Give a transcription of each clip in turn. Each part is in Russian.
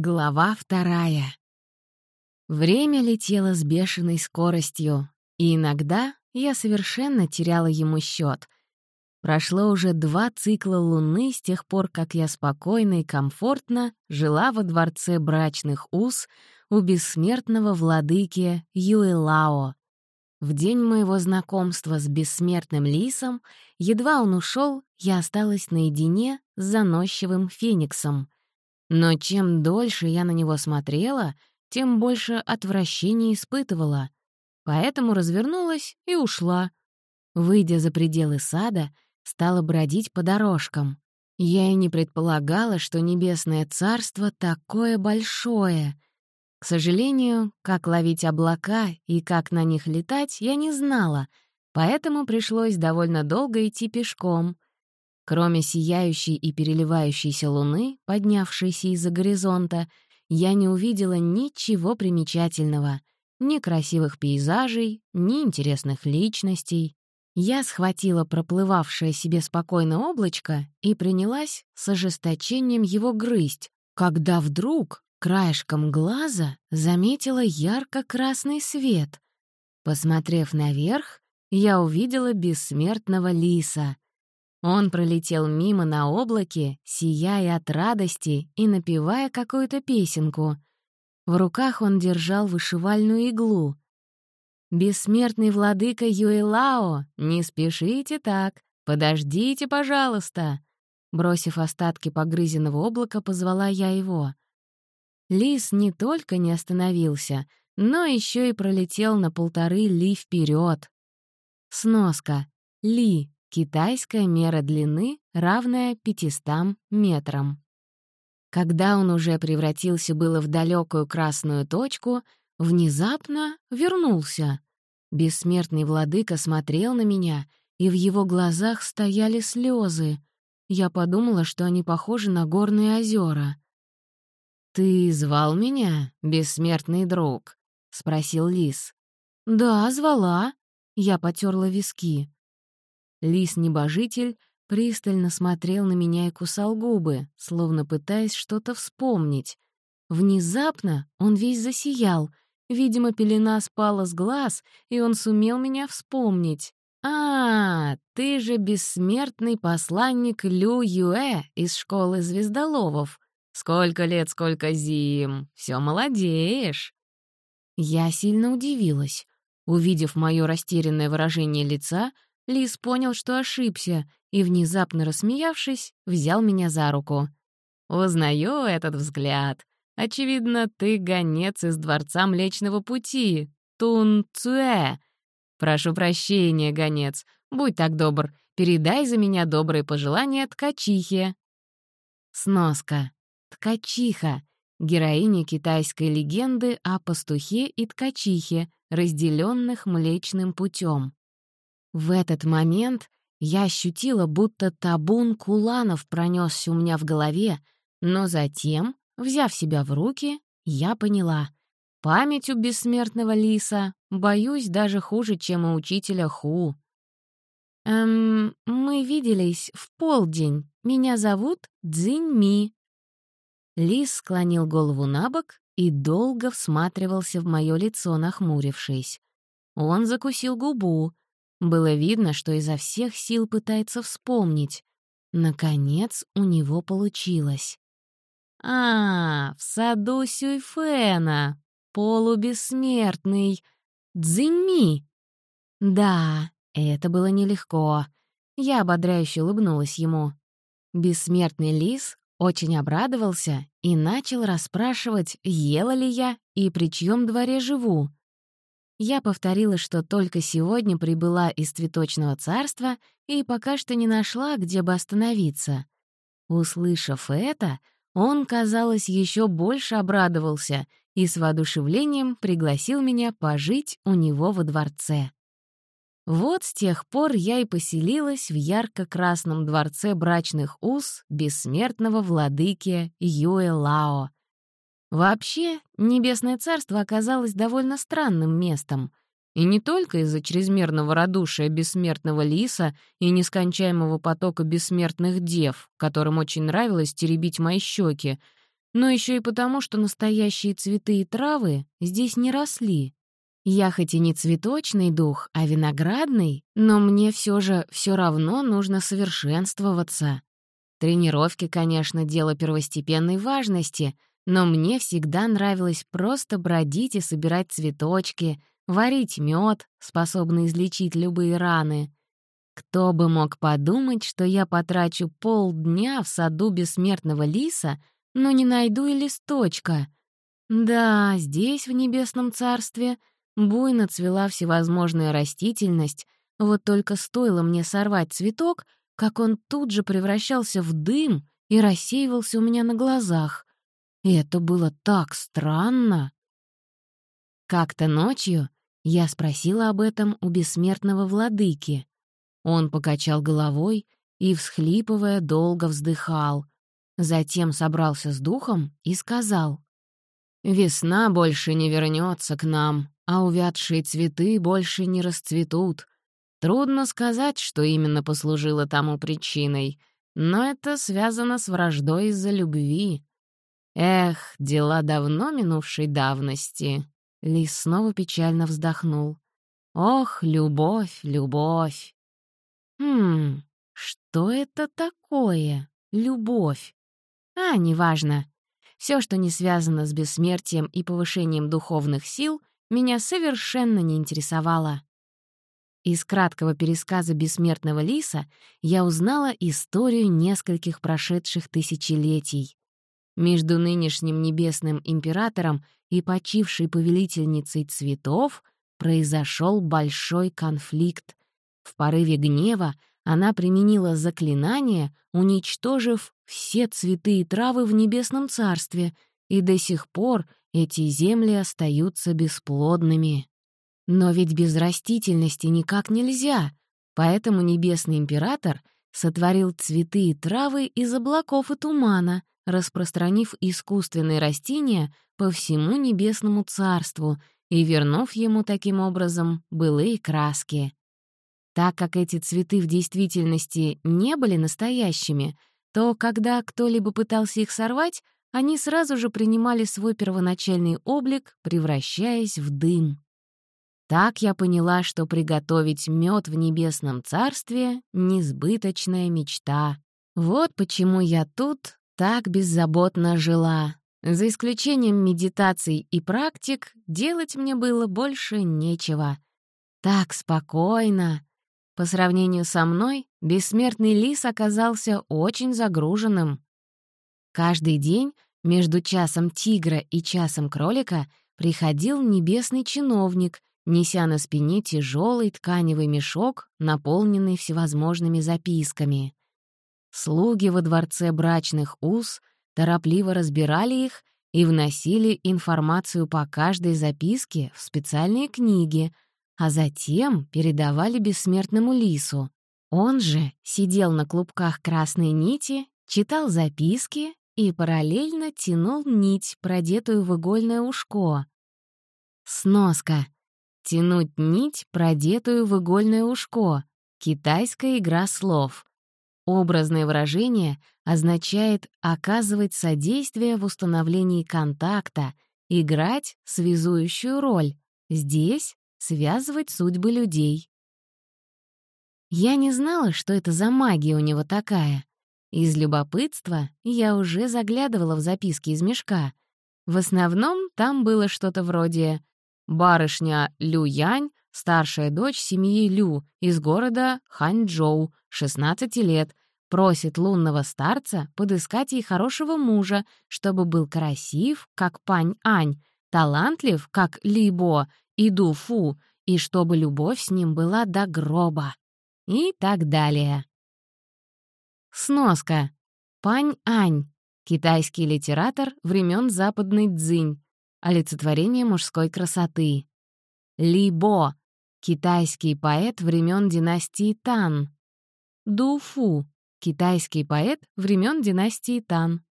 Глава вторая. Время летело с бешеной скоростью, и иногда я совершенно теряла ему счет. Прошло уже два цикла Луны с тех пор, как я спокойно и комфортно жила во дворце брачных уз у бессмертного владыки Юэлао. В день моего знакомства с бессмертным лисом, едва он ушел, я осталась наедине с заносчивым фениксом — но чем дольше я на него смотрела, тем больше отвращения испытывала. Поэтому развернулась и ушла. Выйдя за пределы сада, стала бродить по дорожкам. Я и не предполагала, что небесное царство такое большое. К сожалению, как ловить облака и как на них летать, я не знала, поэтому пришлось довольно долго идти пешком — Кроме сияющей и переливающейся луны, поднявшейся из-за горизонта, я не увидела ничего примечательного, ни красивых пейзажей, ни интересных личностей. Я схватила проплывавшее себе спокойно облачко и принялась с ожесточением его грызть, когда вдруг краешком глаза заметила ярко-красный свет. Посмотрев наверх, я увидела бессмертного лиса — он пролетел мимо на облаке, сияя от радости и напевая какую-то песенку. В руках он держал вышивальную иглу. «Бессмертный владыка Юэлао, не спешите так, подождите, пожалуйста!» Бросив остатки погрызенного облака, позвала я его. Лис не только не остановился, но еще и пролетел на полторы ли вперед. Сноска. Ли Китайская мера длины, равная 500 метрам. Когда он уже превратился было в далекую красную точку, внезапно вернулся. Бессмертный владыка смотрел на меня, и в его глазах стояли слезы. Я подумала, что они похожи на горные озера. «Ты звал меня, бессмертный друг?» — спросил лис. «Да, звала». Я потерла виски. Лис-небожитель пристально смотрел на меня и кусал губы, словно пытаясь что-то вспомнить. Внезапно он весь засиял. Видимо, пелена спала с глаз, и он сумел меня вспомнить. «А, ты же бессмертный посланник Лю Юэ из школы звездоловов. Сколько лет, сколько зим. Все молодеешь». Я сильно удивилась. Увидев мое растерянное выражение лица, Лис понял, что ошибся, и, внезапно рассмеявшись, взял меня за руку. «Узнаю этот взгляд. Очевидно, ты гонец из Дворца Млечного Пути, Тун Цуэ. Прошу прощения, гонец. Будь так добр, передай за меня добрые пожелания ткачихе». Сноска. Ткачиха — героиня китайской легенды о пастухе и ткачихе, разделенных Млечным путем. В этот момент я ощутила, будто табун куланов пронесся у меня в голове, но затем, взяв себя в руки, я поняла. Память у бессмертного лиса, боюсь, даже хуже, чем у учителя Ху. «Эм, мы виделись в полдень. Меня зовут Цзиньми». Лис склонил голову на бок и долго всматривался в мое лицо, нахмурившись. Он закусил губу, было видно, что изо всех сил пытается вспомнить. Наконец у него получилось. «А, в саду Сюйфена, полубессмертный, Цзиньми!» «Да, это было нелегко». Я ободряюще улыбнулась ему. Бессмертный лис очень обрадовался и начал расспрашивать, ела ли я и при чьем дворе живу. Я повторила, что только сегодня прибыла из цветочного царства и пока что не нашла, где бы остановиться. Услышав это, он, казалось, еще больше обрадовался и с воодушевлением пригласил меня пожить у него во дворце. Вот с тех пор я и поселилась в ярко-красном дворце брачных уз бессмертного владыки Юэ Лао — Вообще, Небесное Царство оказалось довольно странным местом. И не только из-за чрезмерного радушия бессмертного лиса и нескончаемого потока бессмертных дев, которым очень нравилось теребить мои щеки, но еще и потому, что настоящие цветы и травы здесь не росли. Я хоть и не цветочный дух, а виноградный, но мне все же все равно нужно совершенствоваться. Тренировки, конечно, дело первостепенной важности, но мне всегда нравилось просто бродить и собирать цветочки, варить мед, способный излечить любые раны. Кто бы мог подумать, что я потрачу полдня в саду бессмертного лиса, но не найду и листочка. Да, здесь, в небесном царстве, буйно цвела всевозможная растительность, вот только стоило мне сорвать цветок — как он тут же превращался в дым и рассеивался у меня на глазах. И это было так странно. Как-то ночью я спросила об этом у бессмертного владыки. Он покачал головой и, всхлипывая, долго вздыхал. Затем собрался с духом и сказал, «Весна больше не вернется к нам, а увядшие цветы больше не расцветут. Трудно сказать, что именно послужило тому причиной, но это связано с враждой из-за любви. Эх, дела давно минувшей давности. Лис снова печально вздохнул. Ох, любовь, любовь. Хм, что это такое? Любовь. А, неважно. Все, что не связано с бессмертием и повышением духовных сил, меня совершенно не интересовало. Из краткого пересказа бессмертного лиса я узнала историю нескольких прошедших тысячелетий. Между нынешним небесным императором и почившей повелительницей цветов произошел большой конфликт. В порыве гнева она применила заклинание, уничтожив все цветы и травы в небесном царстве, и до сих пор эти земли остаются бесплодными. Но ведь без растительности никак нельзя, поэтому Небесный Император сотворил цветы и травы из облаков и тумана, распространив искусственные растения по всему Небесному Царству и вернув ему таким образом былые краски. Так как эти цветы в действительности не были настоящими, то когда кто-либо пытался их сорвать, они сразу же принимали свой первоначальный облик, превращаясь в дым. Так я поняла, что приготовить мед в небесном царстве — несбыточная мечта. Вот почему я тут так беззаботно жила. За исключением медитаций и практик, делать мне было больше нечего. Так спокойно. По сравнению со мной, бессмертный лис оказался очень загруженным. Каждый день между часом тигра и часом кролика приходил небесный чиновник неся на спине тяжелый тканевый мешок, наполненный всевозможными записками. Слуги во дворце брачных уз торопливо разбирали их и вносили информацию по каждой записке в специальные книги, а затем передавали бессмертному лису. Он же сидел на клубках красной нити, читал записки и параллельно тянул нить, продетую в игольное ушко. Сноска — Тянуть нить, продетую в игольное ушко. Китайская игра слов. Образное выражение означает оказывать содействие в установлении контакта, играть связующую роль. Здесь — связывать судьбы людей. Я не знала, что это за магия у него такая. Из любопытства я уже заглядывала в записки из мешка. В основном там было что-то вроде Барышня Лю Янь, старшая дочь семьи Лю из города Ханчжоу, 16 лет, просит лунного старца подыскать ей хорошего мужа, чтобы был красив, как Пань Ань, талантлив, как Ли Бо и Ду Фу, и чтобы любовь с ним была до гроба. И так далее. Сноска. Пань Ань. Китайский литератор времен Западной Цзинь олицетворение мужской красоты. Ли Бо — китайский поэт времен династии Тан. Ду Фу — китайский поэт времен династии Тан.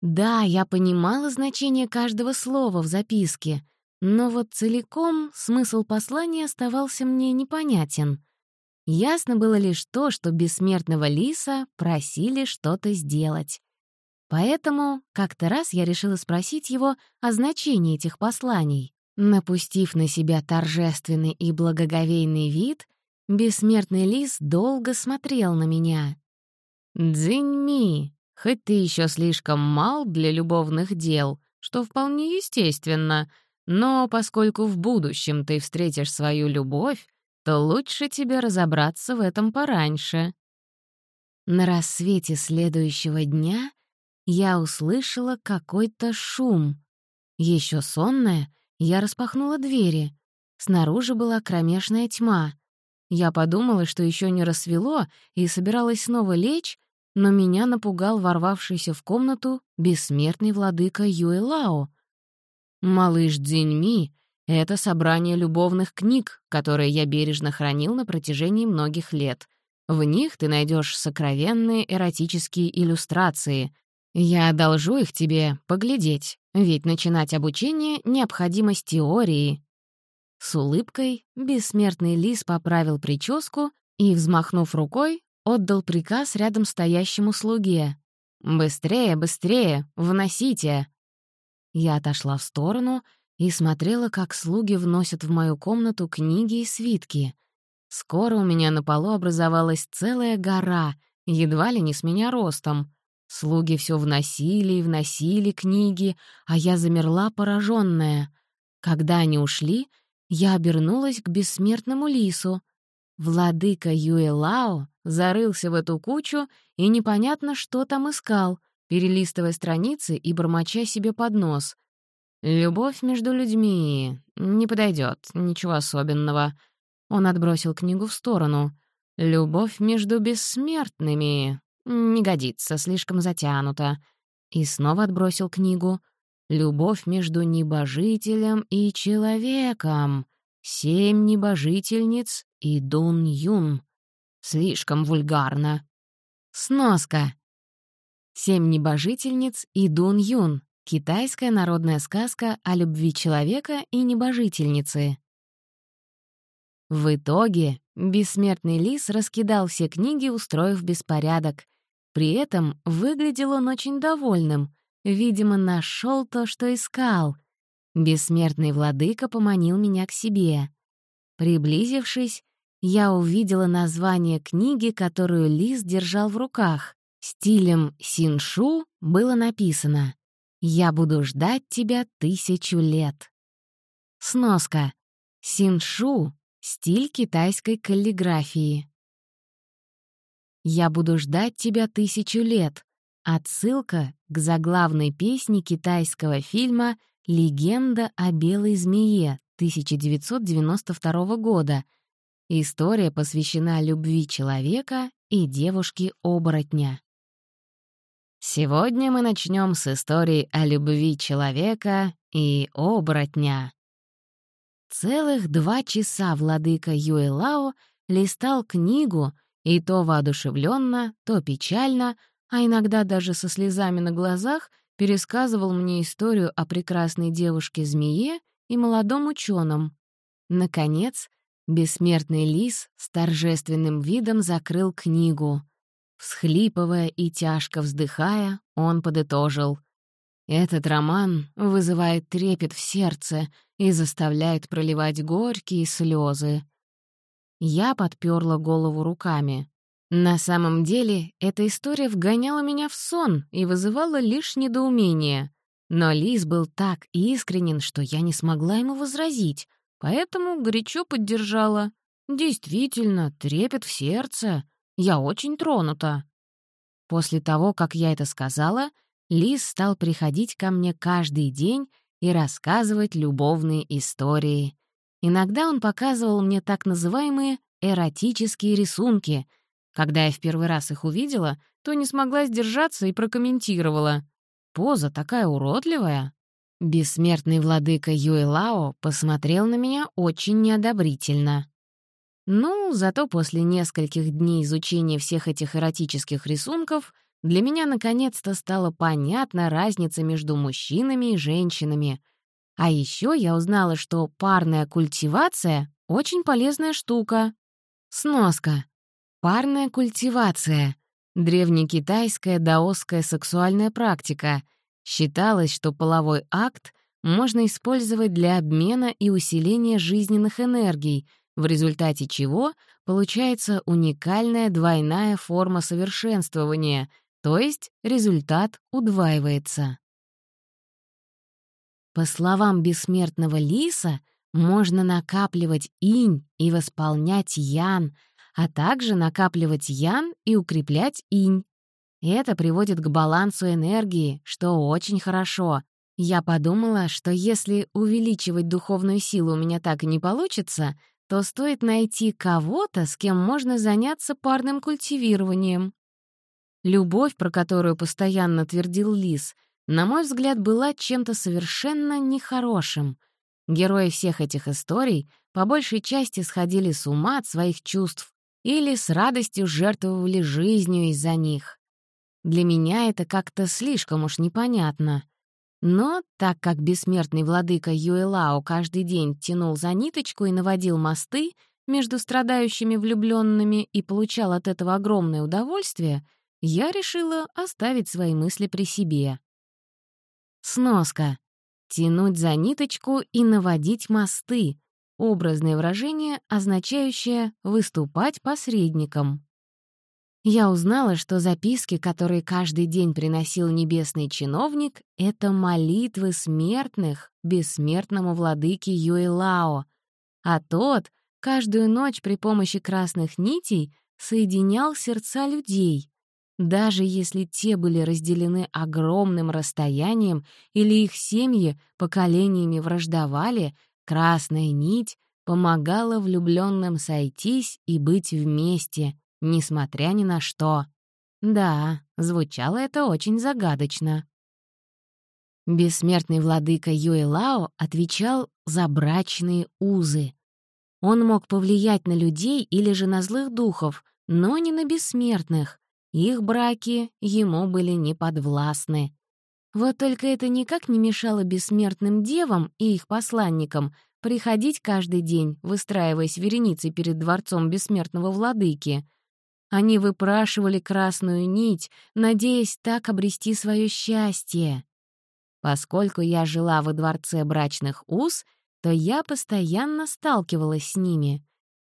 Да, я понимала значение каждого слова в записке, но вот целиком смысл послания оставался мне непонятен. Ясно было лишь то, что бессмертного лиса просили что-то сделать. Поэтому как-то раз я решила спросить его о значении этих посланий. Напустив на себя торжественный и благоговейный вид, бессмертный лис долго смотрел на меня. «Дзиньми, хоть ты еще слишком мал для любовных дел, что вполне естественно, но поскольку в будущем ты встретишь свою любовь, то лучше тебе разобраться в этом пораньше». На рассвете следующего дня я услышала какой-то шум. Еще сонная, я распахнула двери. Снаружи была кромешная тьма. Я подумала, что еще не рассвело, и собиралась снова лечь, но меня напугал ворвавшийся в комнату бессмертный владыка Юэлао. «Малыш Дзиньми — это собрание любовных книг, которые я бережно хранил на протяжении многих лет. В них ты найдешь сокровенные эротические иллюстрации. Я одолжу их тебе поглядеть, ведь начинать обучение — необходимость теории». С улыбкой бессмертный лис поправил прическу и, взмахнув рукой, отдал приказ рядом стоящему слуге. «Быстрее, быстрее, вносите!» Я отошла в сторону и смотрела, как слуги вносят в мою комнату книги и свитки. Скоро у меня на полу образовалась целая гора, едва ли не с меня ростом. Слуги все вносили и вносили книги, а я замерла пораженная. Когда они ушли, я обернулась к бессмертному лису. Владыка Юэлао зарылся в эту кучу и непонятно, что там искал, перелистывая страницы и бормоча себе под нос. «Любовь между людьми не подойдет, ничего особенного». Он отбросил книгу в сторону. «Любовь между бессмертными не годится, слишком затянуто». И снова отбросил книгу. «Любовь между небожителем и человеком. Семь небожительниц и Дун Юн. Слишком вульгарно. Сноска. Семь небожительниц и Дун Юн. Китайская народная сказка о любви человека и небожительницы. В итоге бессмертный лис раскидал все книги, устроив беспорядок. При этом выглядел он очень довольным. Видимо, нашел то, что искал. Бессмертный владыка поманил меня к себе. Приблизившись, я увидела название книги, которую Лис держал в руках. Стилем синшу было написано «Я буду ждать тебя тысячу лет». Сноска. Синшу — стиль китайской каллиграфии. «Я буду ждать тебя тысячу лет» — отсылка к заглавной песне китайского фильма «Легенда о белой змее» 1992 года. История посвящена любви человека и девушки-оборотня. Сегодня мы начнем с истории о любви человека и оборотня. Целых два часа владыка Юэлао листал книгу, и то воодушевленно, то печально, а иногда даже со слезами на глазах пересказывал мне историю о прекрасной девушке-змее и молодом ученом. Наконец, бессмертный лис с торжественным видом закрыл книгу. Всхлипывая и тяжко вздыхая, он подытожил. «Этот роман вызывает трепет в сердце и заставляет проливать горькие слезы. Я подперла голову руками. На самом деле, эта история вгоняла меня в сон и вызывала лишь недоумение. Но Лис был так искренен, что я не смогла ему возразить, поэтому горячо поддержала. «Действительно, трепет в сердце. Я очень тронута». После того, как я это сказала, Лис стал приходить ко мне каждый день и рассказывать любовные истории. Иногда он показывал мне так называемые эротические рисунки. Когда я в первый раз их увидела, то не смогла сдержаться и прокомментировала. Поза такая уродливая. Бессмертный владыка Юэлао посмотрел на меня очень неодобрительно. Ну, зато после нескольких дней изучения всех этих эротических рисунков для меня наконец-то стала понятна разница между мужчинами и женщинами. А еще я узнала, что парная культивация — очень полезная штука. Сноска. Парная культивация Древнекитайская даосская сексуальная практика. Считалось, что половой акт можно использовать для обмена и усиления жизненных энергий, в результате чего получается уникальная двойная форма совершенствования, то есть результат удваивается. По словам бессмертного лиса, можно накапливать инь и восполнять ян, а также накапливать ян и укреплять инь. Это приводит к балансу энергии, что очень хорошо, я подумала, что если увеличивать духовную силу у меня так и не получится, то стоит найти кого-то, с кем можно заняться парным культивированием. Любовь, про которую постоянно твердил Лис, на мой взгляд, была чем-то совершенно нехорошим. Герои всех этих историй по большей части сходили с ума от своих чувств или с радостью жертвовали жизнью из-за них. Для меня это как-то слишком уж непонятно — но так как бессмертный владыка Юэлао каждый день тянул за ниточку и наводил мосты между страдающими влюбленными и получал от этого огромное удовольствие, я решила оставить свои мысли при себе. Сноска. Тянуть за ниточку и наводить мосты — образное выражение, означающее «выступать посредником». Я узнала, что записки, которые каждый день приносил небесный чиновник, — это молитвы смертных бессмертному владыке Юэлао, а тот каждую ночь при помощи красных нитей соединял сердца людей, даже если те были разделены огромным расстоянием или их семьи поколениями враждовали, красная нить помогала влюбленным сойтись и быть вместе, несмотря ни на что. Да, звучало это очень загадочно. Бессмертный владыка Юэлао отвечал за брачные узы. Он мог повлиять на людей или же на злых духов, но не на бессмертных. Их браки ему были неподвластны. Вот только это никак не мешало бессмертным девам и их посланникам приходить каждый день, выстраиваясь вереницей перед дворцом бессмертного владыки — они выпрашивали красную нить, надеясь так обрести свое счастье. Поскольку я жила во дворце брачных уз, то я постоянно сталкивалась с ними.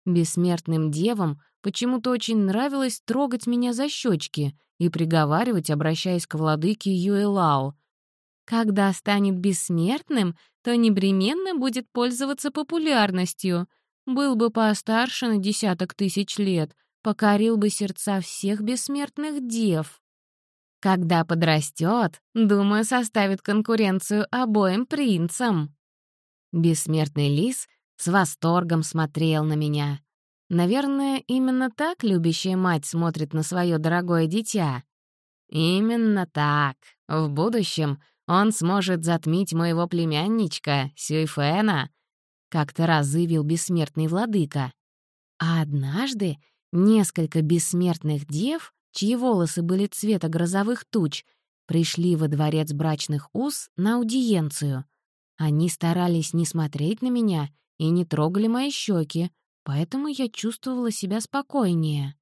Бессмертным девам почему-то очень нравилось трогать меня за щечки и приговаривать, обращаясь к владыке Юэлао. «Когда станет бессмертным, то непременно будет пользоваться популярностью. Был бы постарше на десяток тысяч лет, покорил бы сердца всех бессмертных дев. Когда подрастет, думаю, составит конкуренцию обоим принцам. Бессмертный лис с восторгом смотрел на меня. Наверное, именно так любящая мать смотрит на свое дорогое дитя. Именно так. В будущем он сможет затмить моего племянничка, Сюйфена, как-то раз заявил бессмертный владыка. А однажды Несколько бессмертных дев, чьи волосы были цвета грозовых туч, пришли во дворец брачных уз на аудиенцию. Они старались не смотреть на меня и не трогали мои щеки, поэтому я чувствовала себя спокойнее.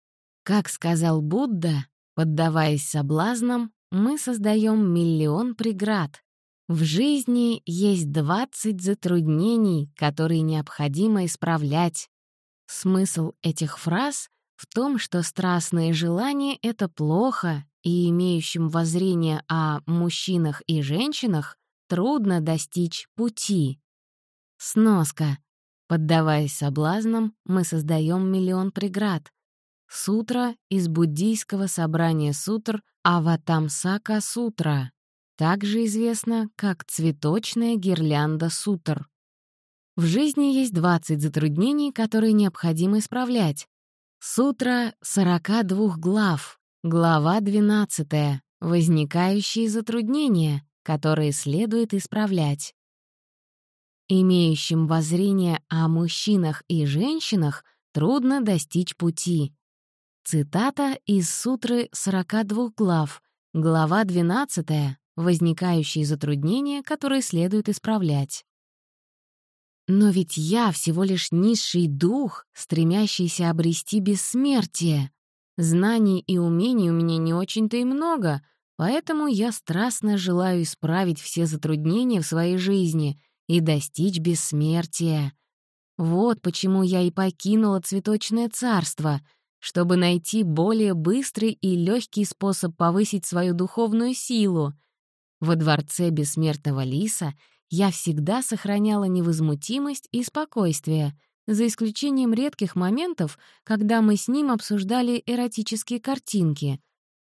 Как сказал Будда, поддаваясь соблазнам, мы создаем миллион преград. В жизни есть 20 затруднений, которые необходимо исправлять. Смысл этих фраз в том, что страстные желания — это плохо, и имеющим воззрение о мужчинах и женщинах трудно достичь пути. Сноска. Поддаваясь соблазнам, мы создаем миллион преград. Сутра из буддийского собрания сутр Аватамсака Сутра, также известно как цветочная гирлянда сутр. В жизни есть 20 затруднений, которые необходимо исправлять. Сутра 42 глав, глава 12, возникающие затруднения, которые следует исправлять. Имеющим воззрение о мужчинах и женщинах трудно достичь пути. Цитата из Сутры 42 глав, глава 12, возникающие затруднения, которые следует исправлять. Но ведь я всего лишь низший дух, стремящийся обрести бессмертие. Знаний и умений у меня не очень-то и много, поэтому я страстно желаю исправить все затруднения в своей жизни и достичь бессмертия. Вот почему я и покинула цветочное царство, чтобы найти более быстрый и легкий способ повысить свою духовную силу. Во дворце бессмертного лиса я всегда сохраняла невозмутимость и спокойствие, за исключением редких моментов, когда мы с ним обсуждали эротические картинки.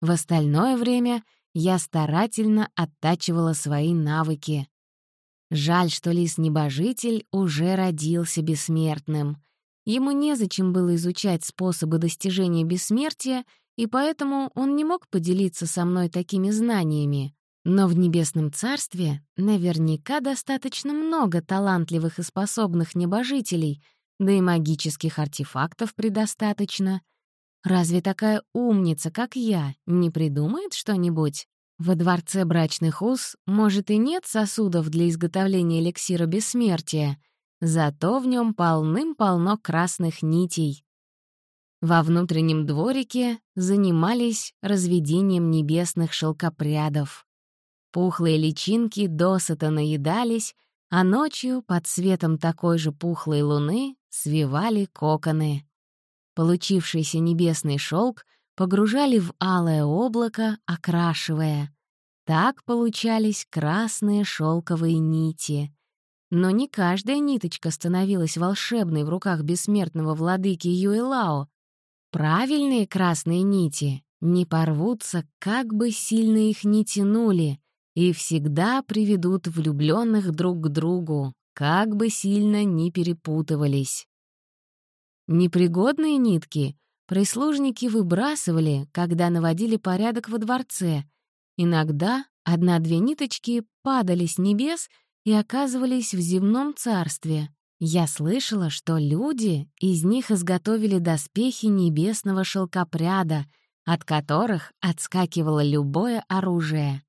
В остальное время я старательно оттачивала свои навыки. Жаль, что лис-небожитель уже родился бессмертным. Ему незачем было изучать способы достижения бессмертия, и поэтому он не мог поделиться со мной такими знаниями. Но в Небесном Царстве наверняка достаточно много талантливых и способных небожителей, да и магических артефактов предостаточно. Разве такая умница, как я, не придумает что-нибудь? Во дворце брачных уз, может, и нет сосудов для изготовления эликсира бессмертия, зато в нем полным-полно красных нитей. Во внутреннем дворике занимались разведением небесных шелкопрядов. Пухлые личинки досыта наедались, а ночью под светом такой же пухлой луны свивали коконы. Получившийся небесный шелк погружали в алое облако, окрашивая. Так получались красные шелковые нити. Но не каждая ниточка становилась волшебной в руках бессмертного владыки Юэлао. Правильные красные нити не порвутся, как бы сильно их ни тянули, и всегда приведут влюбленных друг к другу, как бы сильно ни перепутывались. Непригодные нитки Прислужники выбрасывали, когда наводили порядок во дворце. Иногда одна-две ниточки падали с небес и оказывались в земном царстве. Я слышала, что люди из них изготовили доспехи небесного шелкопряда, от которых отскакивало любое оружие.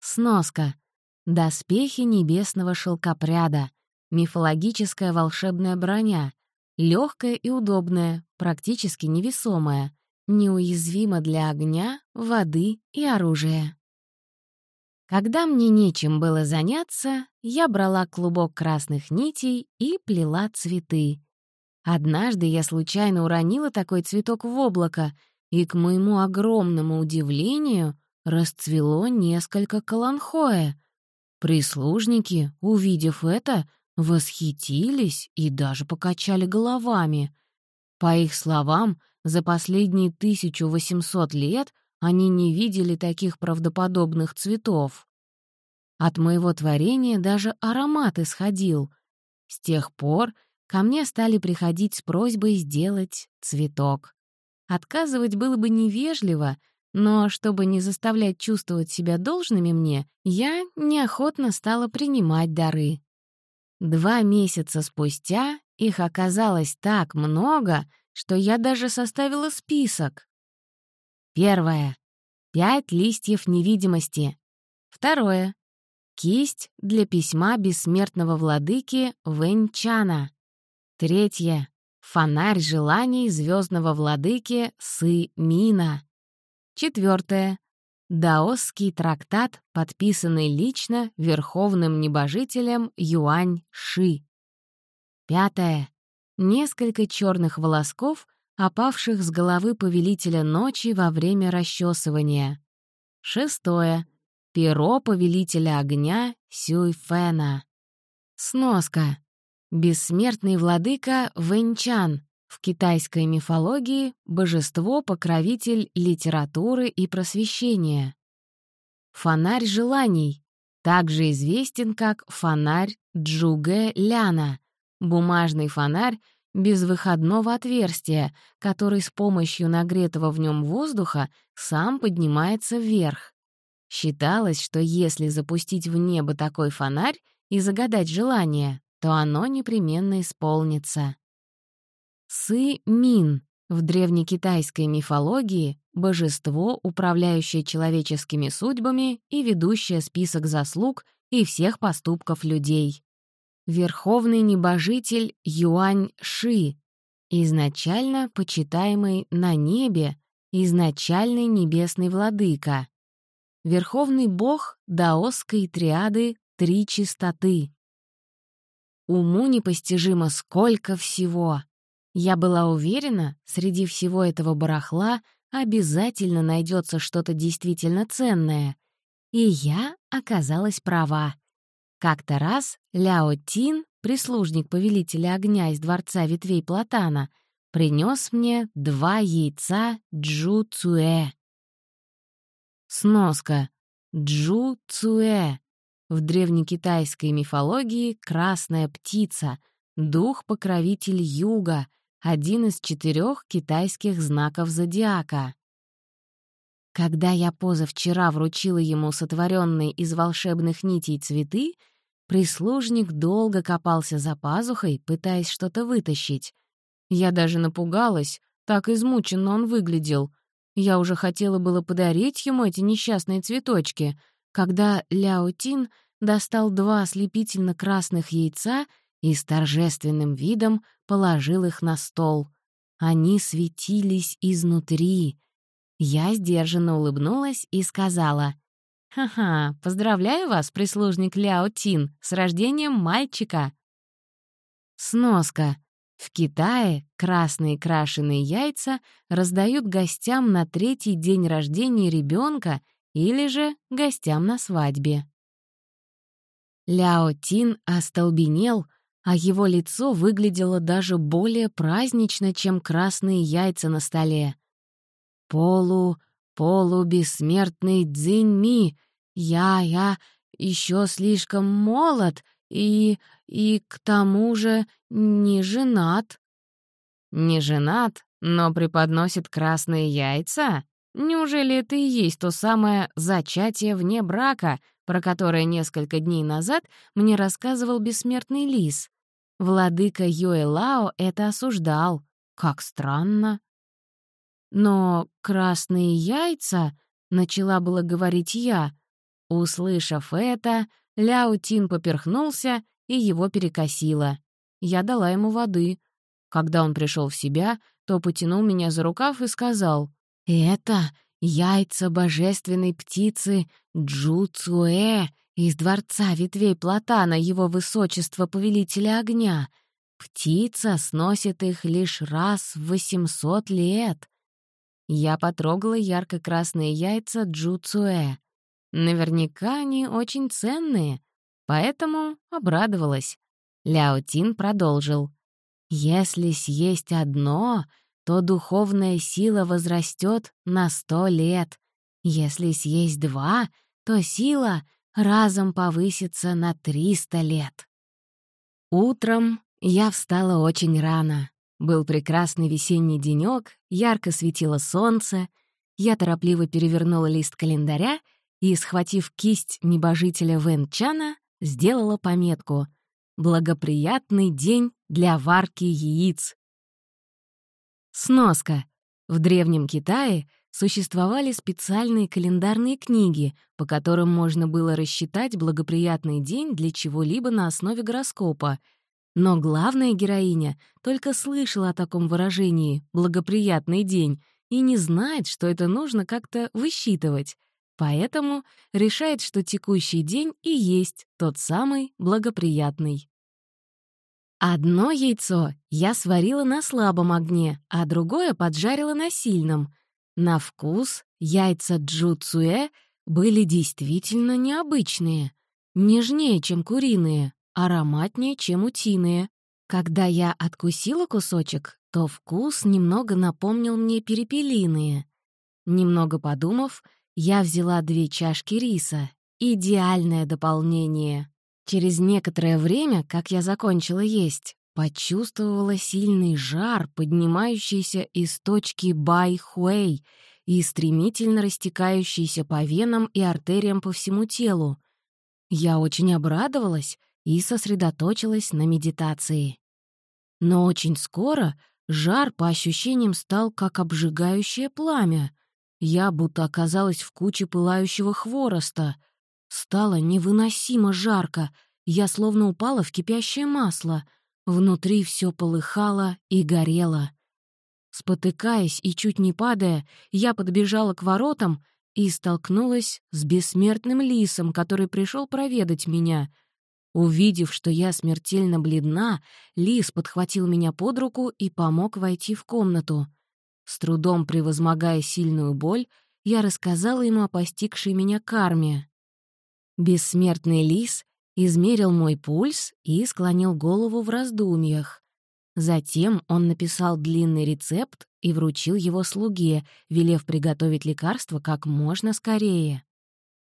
Сноска. Доспехи небесного шелкопряда. Мифологическая волшебная броня — Легкая и удобная, практически невесомая, неуязвима для огня, воды и оружия. Когда мне нечем было заняться, я брала клубок красных нитей и плела цветы. Однажды я случайно уронила такой цветок в облако, и, к моему огромному удивлению, расцвело несколько каланхоя. Прислужники, увидев это, восхитились и даже покачали головами. По их словам, за последние 1800 лет они не видели таких правдоподобных цветов. От моего творения даже аромат исходил. С тех пор ко мне стали приходить с просьбой сделать цветок. Отказывать было бы невежливо, но чтобы не заставлять чувствовать себя должными мне, я неохотно стала принимать дары. Два месяца спустя их оказалось так много, что я даже составила список. Первое. Пять листьев невидимости. Второе. Кисть для письма бессмертного владыки Вэньчана. Третье. Фонарь желаний звездного владыки Сы Мина. Четвертое. Даосский трактат, подписанный лично Верховным Небожителем Юань Ши. Пятое. Несколько черных волосков, опавших с головы повелителя ночи во время расчесывания. Шестое. Перо повелителя огня Сюйфена. Сноска. Бессмертный владыка Вэньчан, в китайской мифологии — божество-покровитель литературы и просвещения. Фонарь желаний также известен как фонарь Джуге Ляна, бумажный фонарь без выходного отверстия, который с помощью нагретого в нем воздуха сам поднимается вверх. Считалось, что если запустить в небо такой фонарь и загадать желание, то оно непременно исполнится. Сы-Мин в древнекитайской мифологии — божество, управляющее человеческими судьбами и ведущее список заслуг и всех поступков людей. Верховный небожитель Юань Ши, изначально почитаемый на небе, изначальный небесный владыка. Верховный бог даосской триады «Три чистоты». Уму непостижимо сколько всего. Я была уверена, среди всего этого барахла обязательно найдется что-то действительно ценное. И я оказалась права. Как-то раз Ляо Тин, прислужник повелителя огня из дворца ветвей Платана, принес мне два яйца Джу Цуэ. Сноска. Джу Цуэ. В древнекитайской мифологии красная птица, дух-покровитель юга, один из четырех китайских знаков зодиака. Когда я позавчера вручила ему сотворенные из волшебных нитей цветы, прислужник долго копался за пазухой, пытаясь что-то вытащить. Я даже напугалась, так измученно он выглядел. Я уже хотела было подарить ему эти несчастные цветочки, когда Ляо Тин достал два ослепительно-красных яйца и с торжественным видом положил их на стол. Они светились изнутри. Я сдержанно улыбнулась и сказала, «Ха-ха, поздравляю вас, прислужник Ляо Тин, с рождением мальчика!» Сноска. В Китае красные крашеные яйца раздают гостям на третий день рождения ребенка или же гостям на свадьбе. Ляо Тин остолбенел, а его лицо выглядело даже более празднично, чем красные яйца на столе. «Полу, полубессмертный Цзиньми, я, я еще слишком молод и, и к тому же не женат». «Не женат, но преподносит красные яйца? Неужели это и есть то самое зачатие вне брака, про которое несколько дней назад мне рассказывал бессмертный лис. Владыка Юэлао это осуждал. Как странно. Но красные яйца, — начала было говорить я. Услышав это, Ляо Тин поперхнулся, и его перекосило. Я дала ему воды. Когда он пришел в себя, то потянул меня за рукав и сказал, «Это Яйца божественной птицы Джуцуэ из дворца ветвей Платана, его высочества повелителя огня. Птица сносит их лишь раз в восемьсот лет. Я потрогала ярко-красные яйца Джуцуэ. Наверняка они очень ценные, поэтому обрадовалась. Ляо Тин продолжил. «Если съесть одно, то духовная сила возрастет на сто лет. Если съесть два, то сила разом повысится на триста лет. Утром я встала очень рано. Был прекрасный весенний денёк, ярко светило солнце. Я торопливо перевернула лист календаря и, схватив кисть небожителя Вэн Чана, сделала пометку «Благоприятный день для варки яиц». Сноска. В Древнем Китае существовали специальные календарные книги, по которым можно было рассчитать благоприятный день для чего-либо на основе гороскопа. Но главная героиня только слышала о таком выражении «благоприятный день» и не знает, что это нужно как-то высчитывать. Поэтому решает, что текущий день и есть тот самый благоприятный. Одно яйцо я сварила на слабом огне, а другое поджарила на сильном. На вкус яйца джуцуэ были действительно необычные. Нежнее, чем куриные, ароматнее, чем утиные. Когда я откусила кусочек, то вкус немного напомнил мне перепелиные. Немного подумав, я взяла две чашки риса. Идеальное дополнение. Через некоторое время, как я закончила есть, почувствовала сильный жар, поднимающийся из точки Байхуэй и стремительно растекающийся по венам и артериям по всему телу. Я очень обрадовалась и сосредоточилась на медитации. Но очень скоро жар, по ощущениям, стал как обжигающее пламя. Я будто оказалась в куче пылающего хвороста — Стало невыносимо жарко, я словно упала в кипящее масло. Внутри все полыхало и горело. Спотыкаясь и чуть не падая, я подбежала к воротам и столкнулась с бессмертным лисом, который пришел проведать меня. Увидев, что я смертельно бледна, лис подхватил меня под руку и помог войти в комнату. С трудом превозмогая сильную боль, я рассказала ему о постигшей меня карме. Бессмертный лис измерил мой пульс и склонил голову в раздумьях. Затем он написал длинный рецепт и вручил его слуге, велев приготовить лекарство как можно скорее.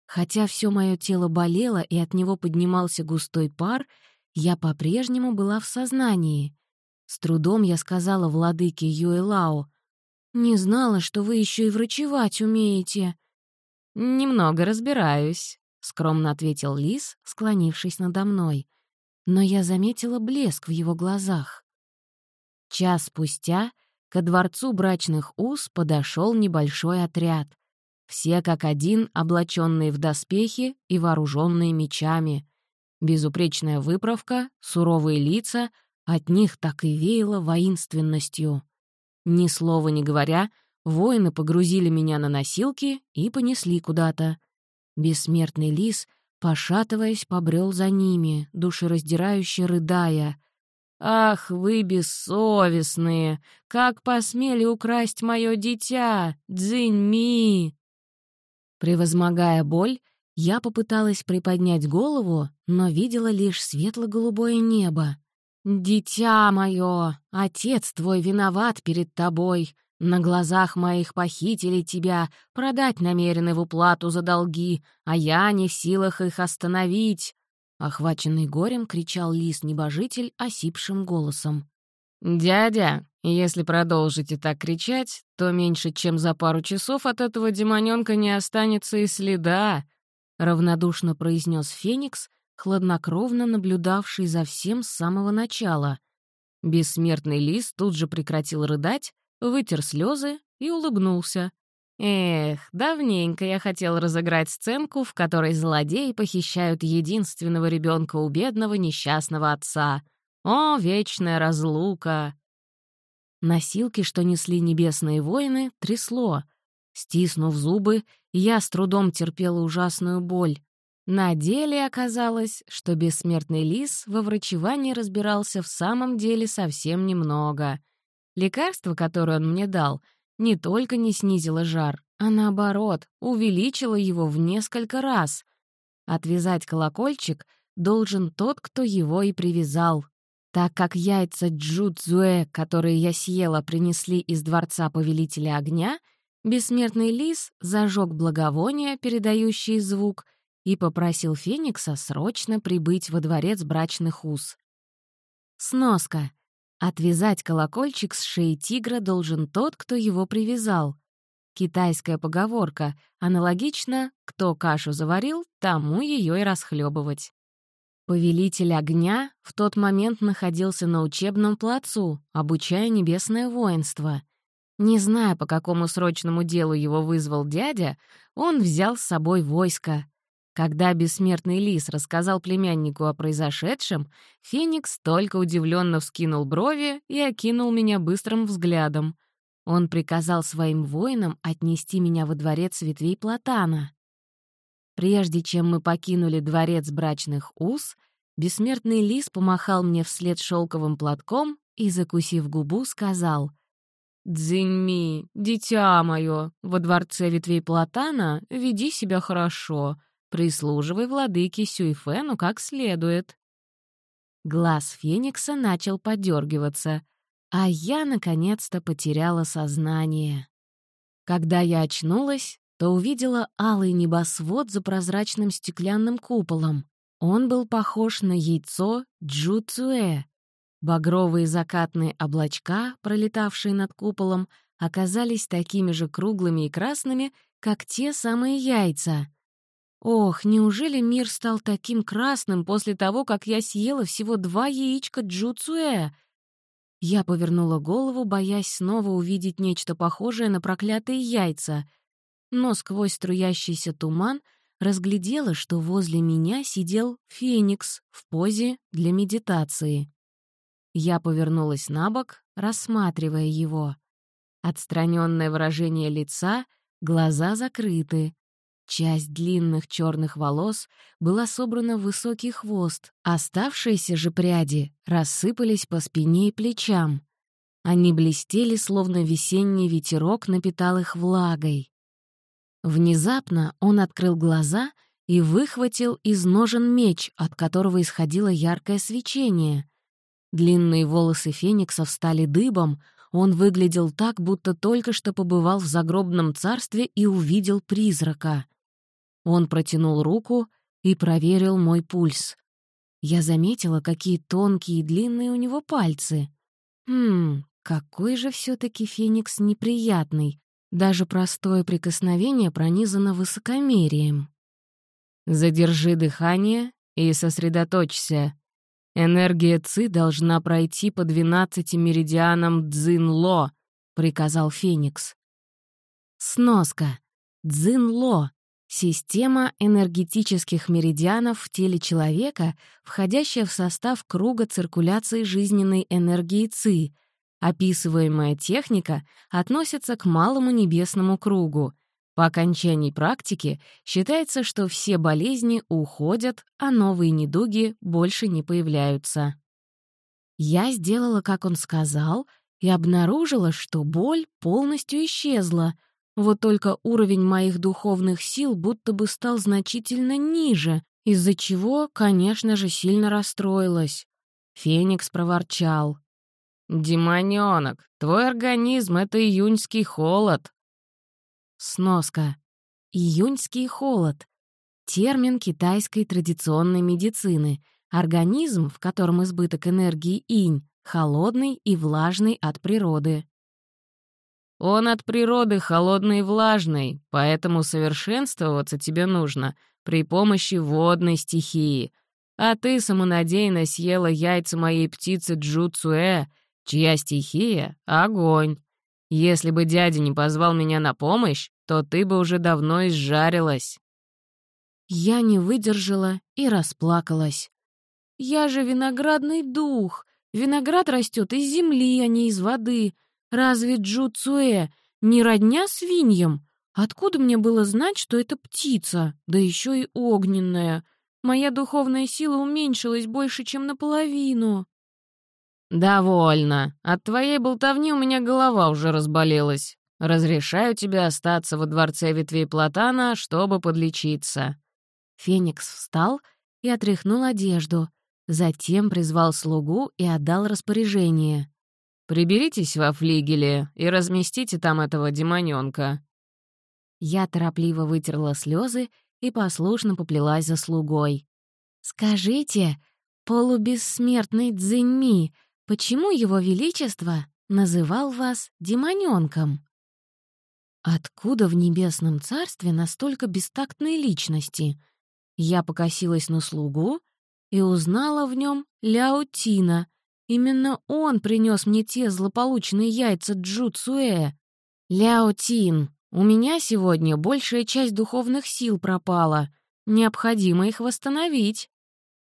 Хотя все мое тело болело и от него поднимался густой пар, я по-прежнему была в сознании. С трудом я сказала владыке Юэлао, «Не знала, что вы еще и врачевать умеете». «Немного разбираюсь», — скромно ответил Лис, склонившись надо мной. Но я заметила блеск в его глазах. Час спустя ко дворцу брачных уз подошел небольшой отряд. Все как один, облаченные в доспехи и вооруженные мечами. Безупречная выправка, суровые лица, от них так и веяло воинственностью. Ни слова не говоря, воины погрузили меня на носилки и понесли куда-то. Бессмертный лис, пошатываясь, побрел за ними, душераздирающе рыдая. «Ах, вы бессовестные! Как посмели украсть мое дитя, Дзиньми!» Превозмогая боль, я попыталась приподнять голову, но видела лишь светло-голубое небо. «Дитя мое, отец твой виноват перед тобой. На глазах моих похитили тебя, продать намерены в уплату за долги, а я не в силах их остановить». Охваченный горем, кричал лис-небожитель осипшим голосом. «Дядя, если продолжите так кричать, то меньше чем за пару часов от этого демонёнка не останется и следа», — равнодушно произнес Феникс, хладнокровно наблюдавший за всем с самого начала. Бессмертный лис тут же прекратил рыдать, вытер слезы и улыбнулся. Эх, давненько я хотел разыграть сценку, в которой злодеи похищают единственного ребенка у бедного несчастного отца. О, вечная разлука! Носилки, что несли небесные воины, трясло. Стиснув зубы, я с трудом терпела ужасную боль. На деле оказалось, что бессмертный лис во врачевании разбирался в самом деле совсем немного. Лекарство, которое он мне дал, не только не снизило жар, а наоборот, увеличило его в несколько раз. Отвязать колокольчик должен тот, кто его и привязал. Так как яйца джудзуэ, которые я съела, принесли из дворца повелителя огня, бессмертный лис зажег благовоние, передающее звук — и попросил Феникса срочно прибыть во дворец брачных уз. Сноска. Отвязать колокольчик с шеи тигра должен тот, кто его привязал. Китайская поговорка, аналогично «кто кашу заварил, тому ее и расхлебывать. Повелитель огня в тот момент находился на учебном плацу, обучая небесное воинство. Не зная, по какому срочному делу его вызвал дядя, он взял с собой войско — когда бессмертный лис рассказал племяннику о произошедшем, Феникс только удивленно вскинул брови и окинул меня быстрым взглядом. Он приказал своим воинам отнести меня во дворец ветвей платана. Прежде чем мы покинули дворец брачных уз, бессмертный лис помахал мне вслед шелковым платком и, закусив губу, сказал «Дзиньми, дитя мое, во дворце ветвей платана веди себя хорошо». Прислуживай владыке Сюйфену как следует». Глаз Феникса начал подергиваться, а я, наконец-то, потеряла сознание. Когда я очнулась, то увидела алый небосвод за прозрачным стеклянным куполом. Он был похож на яйцо Джуцуэ. Багровые закатные облачка, пролетавшие над куполом, оказались такими же круглыми и красными, как те самые яйца. Ох, неужели мир стал таким красным после того, как я съела всего два яичка джуцуэ? Я повернула голову, боясь снова увидеть нечто похожее на проклятые яйца, но сквозь струящийся туман разглядела, что возле меня сидел феникс в позе для медитации. Я повернулась на бок, рассматривая его. Отстраненное выражение лица, глаза закрыты. Часть длинных черных волос была собрана в высокий хвост, оставшиеся же пряди рассыпались по спине и плечам. Они блестели, словно весенний ветерок напитал их влагой. Внезапно он открыл глаза и выхватил из ножен меч, от которого исходило яркое свечение. Длинные волосы феникса встали дыбом, он выглядел так, будто только что побывал в загробном царстве и увидел призрака. Он протянул руку и проверил мой пульс. Я заметила, какие тонкие и длинные у него пальцы. Хм, какой же все таки Феникс неприятный. Даже простое прикосновение пронизано высокомерием. Задержи дыхание и сосредоточься. Энергия Ци должна пройти по 12 меридианам Цзин-Ло, приказал Феникс. Сноска. Цзин-Ло Система энергетических меридианов в теле человека, входящая в состав круга циркуляции жизненной энергии ЦИ. Описываемая техника относится к малому небесному кругу. По окончании практики считается, что все болезни уходят, а новые недуги больше не появляются. Я сделала, как он сказал, и обнаружила, что боль полностью исчезла — вот только уровень моих духовных сил будто бы стал значительно ниже, из-за чего, конечно же, сильно расстроилась. Феникс проворчал. «Демонёнок, твой организм — это июньский холод». Сноска. Июньский холод. Термин китайской традиционной медицины. Организм, в котором избыток энергии инь, холодный и влажный от природы. Он от природы холодный и влажный, поэтому совершенствоваться тебе нужно при помощи водной стихии. А ты самонадеянно съела яйца моей птицы Джуцуэ, чья стихия — огонь. Если бы дядя не позвал меня на помощь, то ты бы уже давно изжарилась». Я не выдержала и расплакалась. «Я же виноградный дух. Виноград растет из земли, а не из воды. Разве Джу Цуэ не родня свиньям? Откуда мне было знать, что это птица, да еще и огненная? Моя духовная сила уменьшилась больше, чем наполовину. «Довольно. От твоей болтовни у меня голова уже разболелась. Разрешаю тебе остаться во дворце ветвей Платана, чтобы подлечиться». Феникс встал и отряхнул одежду, затем призвал слугу и отдал распоряжение. Приберитесь во флигеле и разместите там этого демонёнка». Я торопливо вытерла слезы и послушно поплелась за слугой. «Скажите, полубессмертный Цзиньми, почему его величество называл вас демонёнком?» Откуда в небесном царстве настолько бестактные личности? Я покосилась на слугу и узнала в нем Ляо Тина, Именно он принес мне те злополучные яйца Джу Цуэ. Ляо Тин, у меня сегодня большая часть духовных сил пропала. Необходимо их восстановить.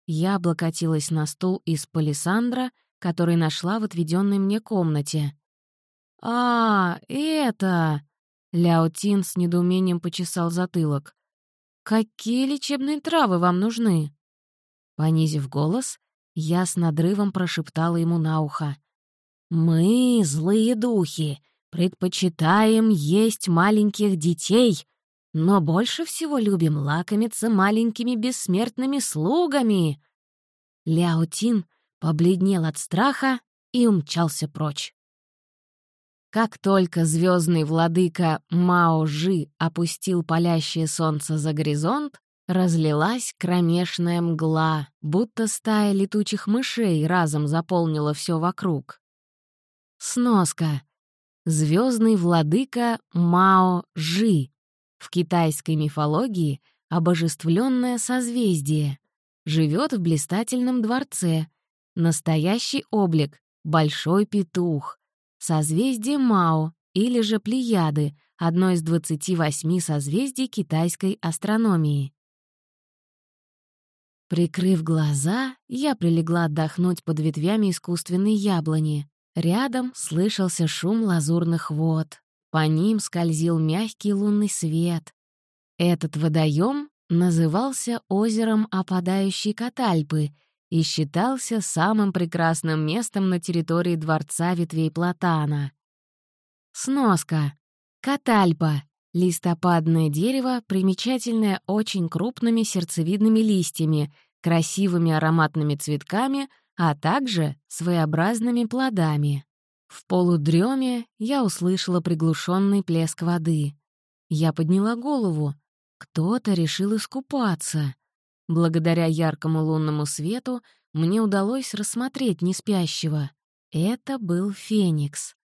Я облокотилась на стул из палисандра, который нашла в отведенной мне комнате. «А, это...» Ляо Тин с недоумением почесал затылок. «Какие лечебные травы вам нужны?» Понизив голос, я с надрывом прошептала ему на ухо. «Мы, злые духи, предпочитаем есть маленьких детей, но больше всего любим лакомиться маленькими бессмертными слугами». Ляотин побледнел от страха и умчался прочь. Как только звездный владыка Мао Жи опустил палящее солнце за горизонт, Разлилась кромешная мгла, будто стая летучих мышей разом заполнила все вокруг. Сноска. Звездный владыка Мао Жи. В китайской мифологии обожествленное созвездие. Живет в блистательном дворце. Настоящий облик — большой петух. Созвездие Мао или же Плеяды — одно из 28 созвездий китайской астрономии. Прикрыв глаза, я прилегла отдохнуть под ветвями искусственной яблони. Рядом слышался шум лазурных вод. По ним скользил мягкий лунный свет. Этот водоем назывался озером опадающей Катальпы и считался самым прекрасным местом на территории дворца ветвей Платана. Сноска. Катальпа — листопадное дерево, примечательное очень крупными сердцевидными листьями, красивыми ароматными цветками, а также своеобразными плодами. В полудреме я услышала приглушенный плеск воды. Я подняла голову. Кто-то решил искупаться. Благодаря яркому лунному свету мне удалось рассмотреть неспящего. Это был Феникс.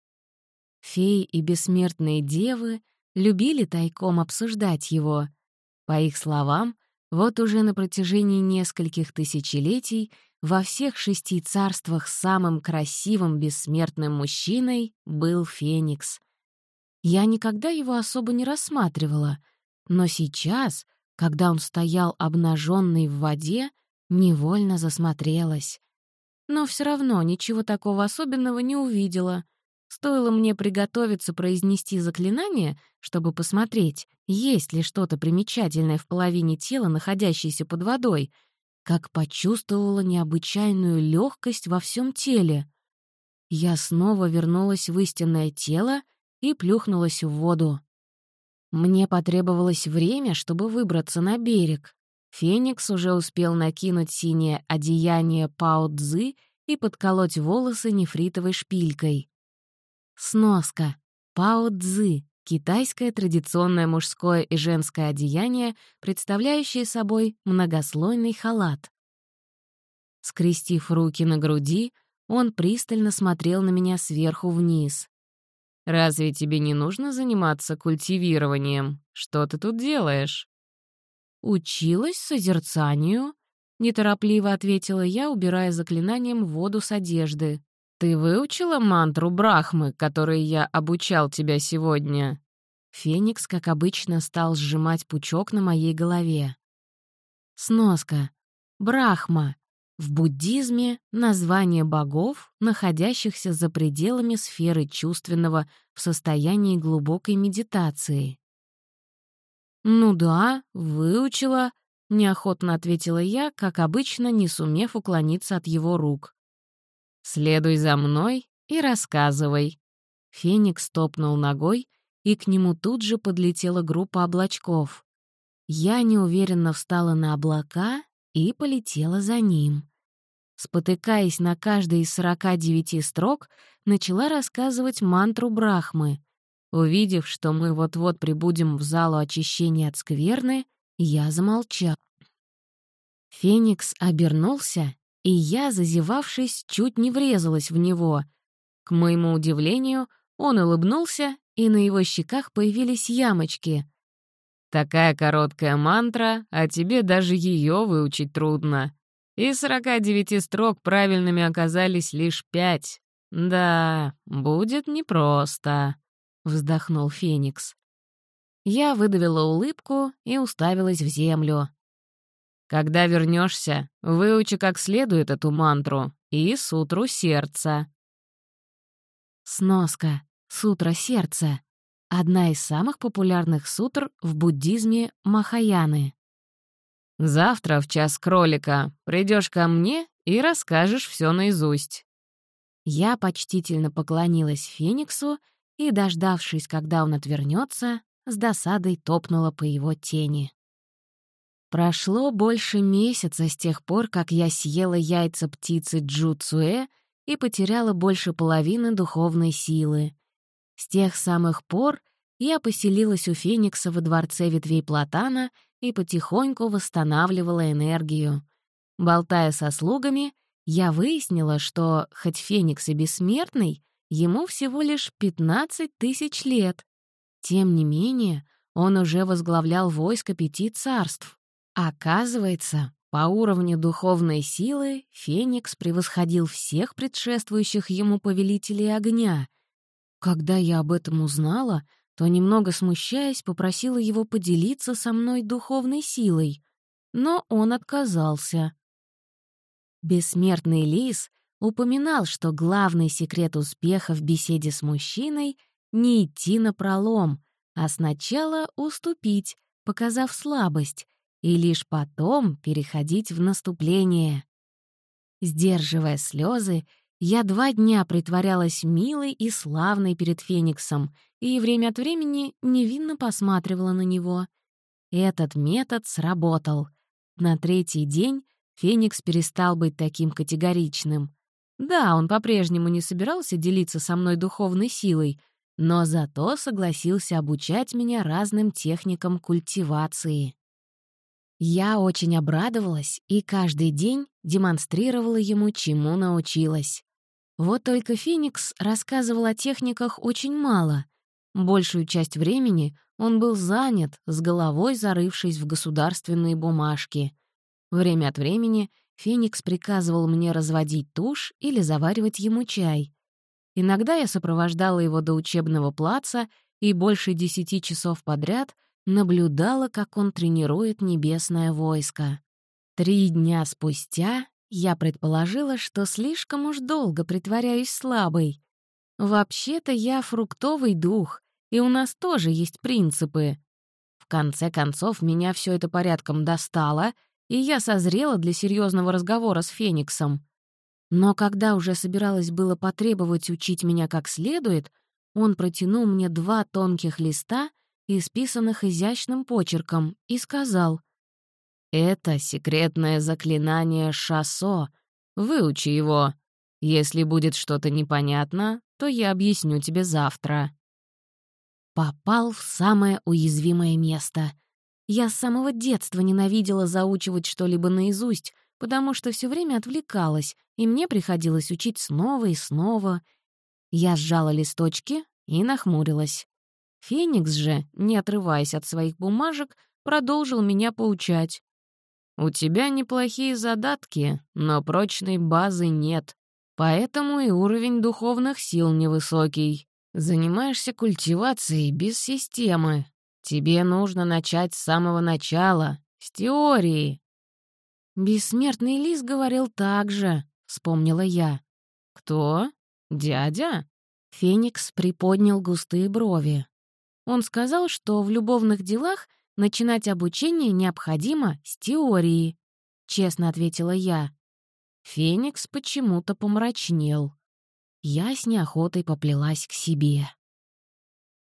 Феи и бессмертные девы любили тайком обсуждать его. По их словам, вот уже на протяжении нескольких тысячелетий во всех шести царствах самым красивым бессмертным мужчиной был Феникс. Я никогда его особо не рассматривала, но сейчас, когда он стоял обнаженный в воде, невольно засмотрелась. Но все равно ничего такого особенного не увидела. Стоило мне приготовиться произнести заклинание, чтобы посмотреть, есть ли что-то примечательное в половине тела, находящейся под водой, как почувствовала необычайную легкость во всем теле. Я снова вернулась в истинное тело и плюхнулась в воду. Мне потребовалось время, чтобы выбраться на берег. Феникс уже успел накинуть синее одеяние Пао-Дзы и подколоть волосы нефритовой шпилькой. Сноска. Пао-Дзы — китайское традиционное мужское и женское одеяние, представляющее собой многослойный халат. Скрестив руки на груди, он пристально смотрел на меня сверху вниз. Разве тебе не нужно заниматься культивированием? Что ты тут делаешь?» «Училась созерцанию», — неторопливо ответила я, убирая заклинанием воду с одежды. «Ты выучила мантру Брахмы, которой я обучал тебя сегодня?» Феникс, как обычно, стал сжимать пучок на моей голове. Сноска. Брахма в буддизме — название богов, находящихся за пределами сферы чувственного в состоянии глубокой медитации. «Ну да, выучила», — неохотно ответила я, как обычно, не сумев уклониться от его рук. «Следуй за мной и рассказывай». Феникс топнул ногой, и к нему тут же подлетела группа облачков. Я неуверенно встала на облака и полетела за ним спотыкаясь на каждой из 49 строк, начала рассказывать мантру Брахмы. Увидев, что мы вот-вот прибудем в залу очищения от скверны, я замолчал. Феникс обернулся, и я, зазевавшись, чуть не врезалась в него. К моему удивлению, он улыбнулся, и на его щеках появились ямочки. «Такая короткая мантра, а тебе даже ее выучить трудно», из 49 строк правильными оказались лишь пять. Да, будет непросто, — вздохнул Феникс. Я выдавила улыбку и уставилась в землю. Когда вернешься, выучи как следует эту мантру и сутру сердца. Сноска. Сутра сердца. Одна из самых популярных сутр в буддизме Махаяны. Завтра в час кролика придешь ко мне и расскажешь все наизусть». Я почтительно поклонилась Фениксу и, дождавшись, когда он отвернется, с досадой топнула по его тени. Прошло больше месяца с тех пор, как я съела яйца птицы Джуцуэ и потеряла больше половины духовной силы. С тех самых пор я поселилась у Феникса во дворце ветвей Платана и потихоньку восстанавливала энергию. Болтая со слугами, я выяснила, что, хоть Феникс и бессмертный, ему всего лишь 15 тысяч лет. Тем не менее, он уже возглавлял войско пяти царств. Оказывается, по уровню духовной силы Феникс превосходил всех предшествующих ему повелителей огня. Когда я об этом узнала — то, немного смущаясь, попросила его поделиться со мной духовной силой, но он отказался. Бессмертный лис упоминал, что главный секрет успеха в беседе с мужчиной — не идти на пролом, а сначала уступить, показав слабость, и лишь потом переходить в наступление. Сдерживая слезы, я два дня притворялась милой и славной перед Фениксом и время от времени невинно посматривала на него. Этот метод сработал. На третий день Феникс перестал быть таким категоричным. Да, он по-прежнему не собирался делиться со мной духовной силой, но зато согласился обучать меня разным техникам культивации. Я очень обрадовалась и каждый день демонстрировала ему, чему научилась. Вот только Феникс рассказывал о техниках очень мало. Большую часть времени он был занят, с головой зарывшись в государственные бумажки. Время от времени Феникс приказывал мне разводить тушь или заваривать ему чай. Иногда я сопровождала его до учебного плаца и больше десяти часов подряд наблюдала, как он тренирует небесное войско. Три дня спустя я предположила, что слишком уж долго притворяюсь слабой. Вообще-то я фруктовый дух, и у нас тоже есть принципы. В конце концов, меня все это порядком достало, и я созрела для серьезного разговора с Фениксом. Но когда уже собиралась было потребовать учить меня как следует, он протянул мне два тонких листа — исписанных изящным почерком, и сказал «Это секретное заклинание Шасо. Выучи его. Если будет что-то непонятно, то я объясню тебе завтра». Попал в самое уязвимое место. Я с самого детства ненавидела заучивать что-либо наизусть, потому что все время отвлекалась, и мне приходилось учить снова и снова. Я сжала листочки и нахмурилась. Феникс же, не отрываясь от своих бумажек, продолжил меня поучать. «У тебя неплохие задатки, но прочной базы нет, поэтому и уровень духовных сил невысокий. Занимаешься культивацией без системы. Тебе нужно начать с самого начала, с теории». «Бессмертный лис говорил так же», — вспомнила я. «Кто? Дядя?» Феникс приподнял густые брови. Он сказал, что в любовных делах начинать обучение необходимо с теории. Честно ответила я. Феникс почему-то помрачнел. Я с неохотой поплелась к себе.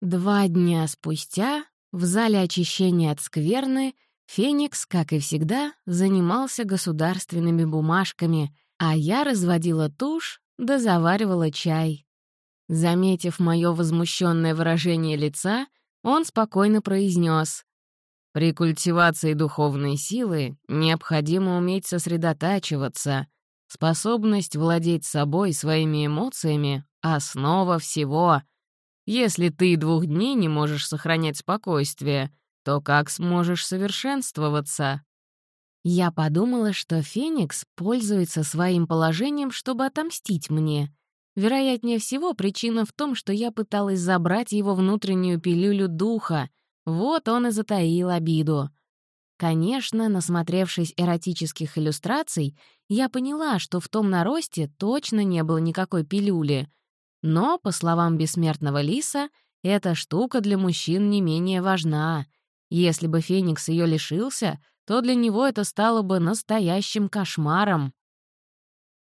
Два дня спустя в зале очищения от скверны Феникс, как и всегда, занимался государственными бумажками, а я разводила тушь да заваривала чай. Заметив мое возмущенное выражение лица, он спокойно произнес: «При культивации духовной силы необходимо уметь сосредотачиваться. Способность владеть собой своими эмоциями — основа всего. Если ты двух дней не можешь сохранять спокойствие, то как сможешь совершенствоваться?» Я подумала, что Феникс пользуется своим положением, чтобы отомстить мне — Вероятнее всего, причина в том, что я пыталась забрать его внутреннюю пилюлю духа. Вот он и затаил обиду. Конечно, насмотревшись эротических иллюстраций, я поняла, что в том наросте точно не было никакой пилюли. Но, по словам бессмертного лиса, эта штука для мужчин не менее важна. Если бы Феникс ее лишился, то для него это стало бы настоящим кошмаром.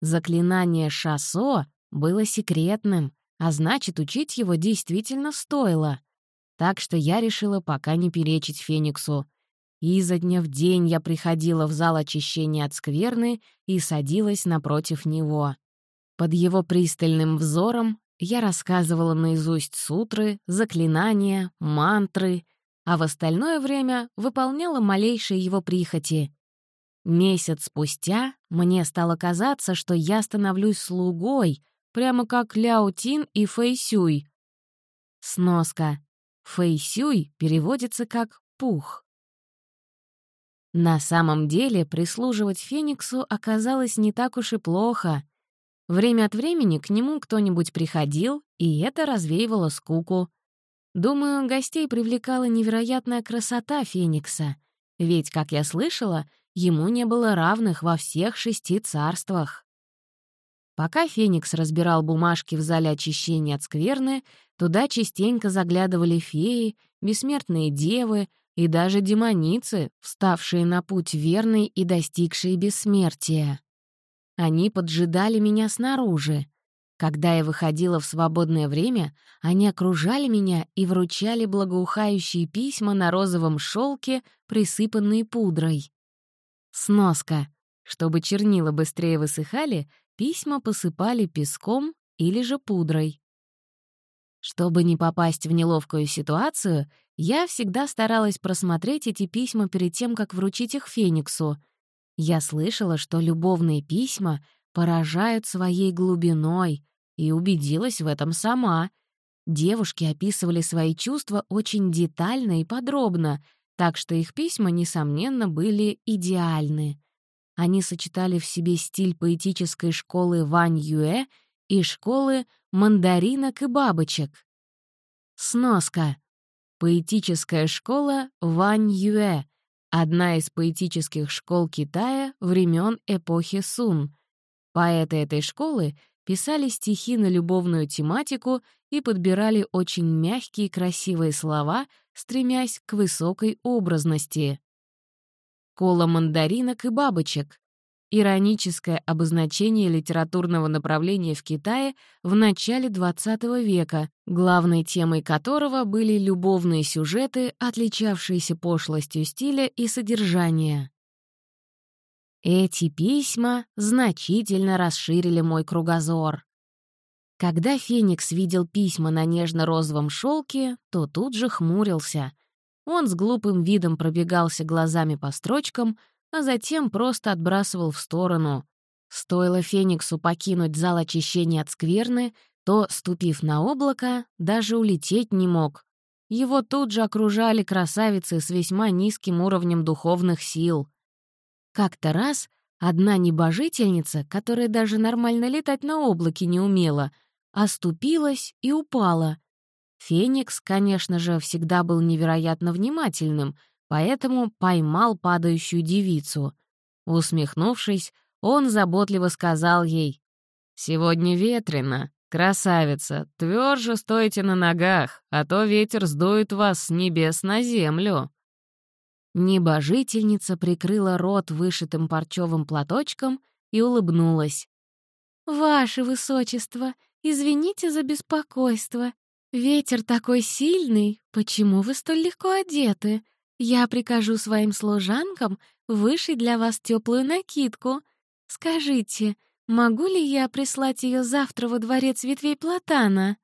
Заклинание «Шасо» было секретным, а значит, учить его действительно стоило. Так что я решила пока не перечить Фениксу. И изо дня в день я приходила в зал очищения от скверны и садилась напротив него. Под его пристальным взором я рассказывала наизусть сутры, заклинания, мантры, а в остальное время выполняла малейшие его прихоти. Месяц спустя мне стало казаться, что я становлюсь слугой, прямо как Ляо Тин и Фэй Сюй. Сноска. Фэй Сюй переводится как «пух». На самом деле прислуживать Фениксу оказалось не так уж и плохо. Время от времени к нему кто-нибудь приходил, и это развеивало скуку. Думаю, гостей привлекала невероятная красота Феникса, ведь, как я слышала, ему не было равных во всех шести царствах. Пока Феникс разбирал бумажки в зале очищения от скверны, туда частенько заглядывали феи, бессмертные девы и даже демоницы, вставшие на путь верный и достигшие бессмертия. Они поджидали меня снаружи. Когда я выходила в свободное время, они окружали меня и вручали благоухающие письма на розовом шелке, присыпанные пудрой. Сноска. Чтобы чернила быстрее высыхали, письма посыпали песком или же пудрой. Чтобы не попасть в неловкую ситуацию, я всегда старалась просмотреть эти письма перед тем, как вручить их Фениксу. Я слышала, что любовные письма поражают своей глубиной, и убедилась в этом сама. Девушки описывали свои чувства очень детально и подробно, так что их письма, несомненно, были идеальны. Они сочетали в себе стиль поэтической школы Вань Юэ и школы мандаринок и бабочек. Сноска. Поэтическая школа Вань Юэ — одна из поэтических школ Китая времен эпохи Сун. Поэты этой школы писали стихи на любовную тематику и подбирали очень мягкие красивые слова, стремясь к высокой образности. Кола мандаринок и бабочек — ироническое обозначение литературного направления в Китае в начале XX века, главной темой которого были любовные сюжеты, отличавшиеся пошлостью стиля и содержания. Эти письма значительно расширили мой кругозор. Когда Феникс видел письма на нежно-розовом шелке, то тут же хмурился, он с глупым видом пробегался глазами по строчкам, а затем просто отбрасывал в сторону. Стоило Фениксу покинуть зал очищения от скверны, то, ступив на облако, даже улететь не мог. Его тут же окружали красавицы с весьма низким уровнем духовных сил. Как-то раз одна небожительница, которая даже нормально летать на облаке не умела, оступилась и упала, Феникс, конечно же, всегда был невероятно внимательным, поэтому поймал падающую девицу. Усмехнувшись, он заботливо сказал ей, «Сегодня ветрено. Красавица, тверже стойте на ногах, а то ветер сдует вас с небес на землю». Небожительница прикрыла рот вышитым парчевым платочком и улыбнулась. «Ваше высочество, извините за беспокойство. «Ветер такой сильный, почему вы столь легко одеты? Я прикажу своим служанкам вышить для вас теплую накидку. Скажите, могу ли я прислать ее завтра во дворец ветвей платана?»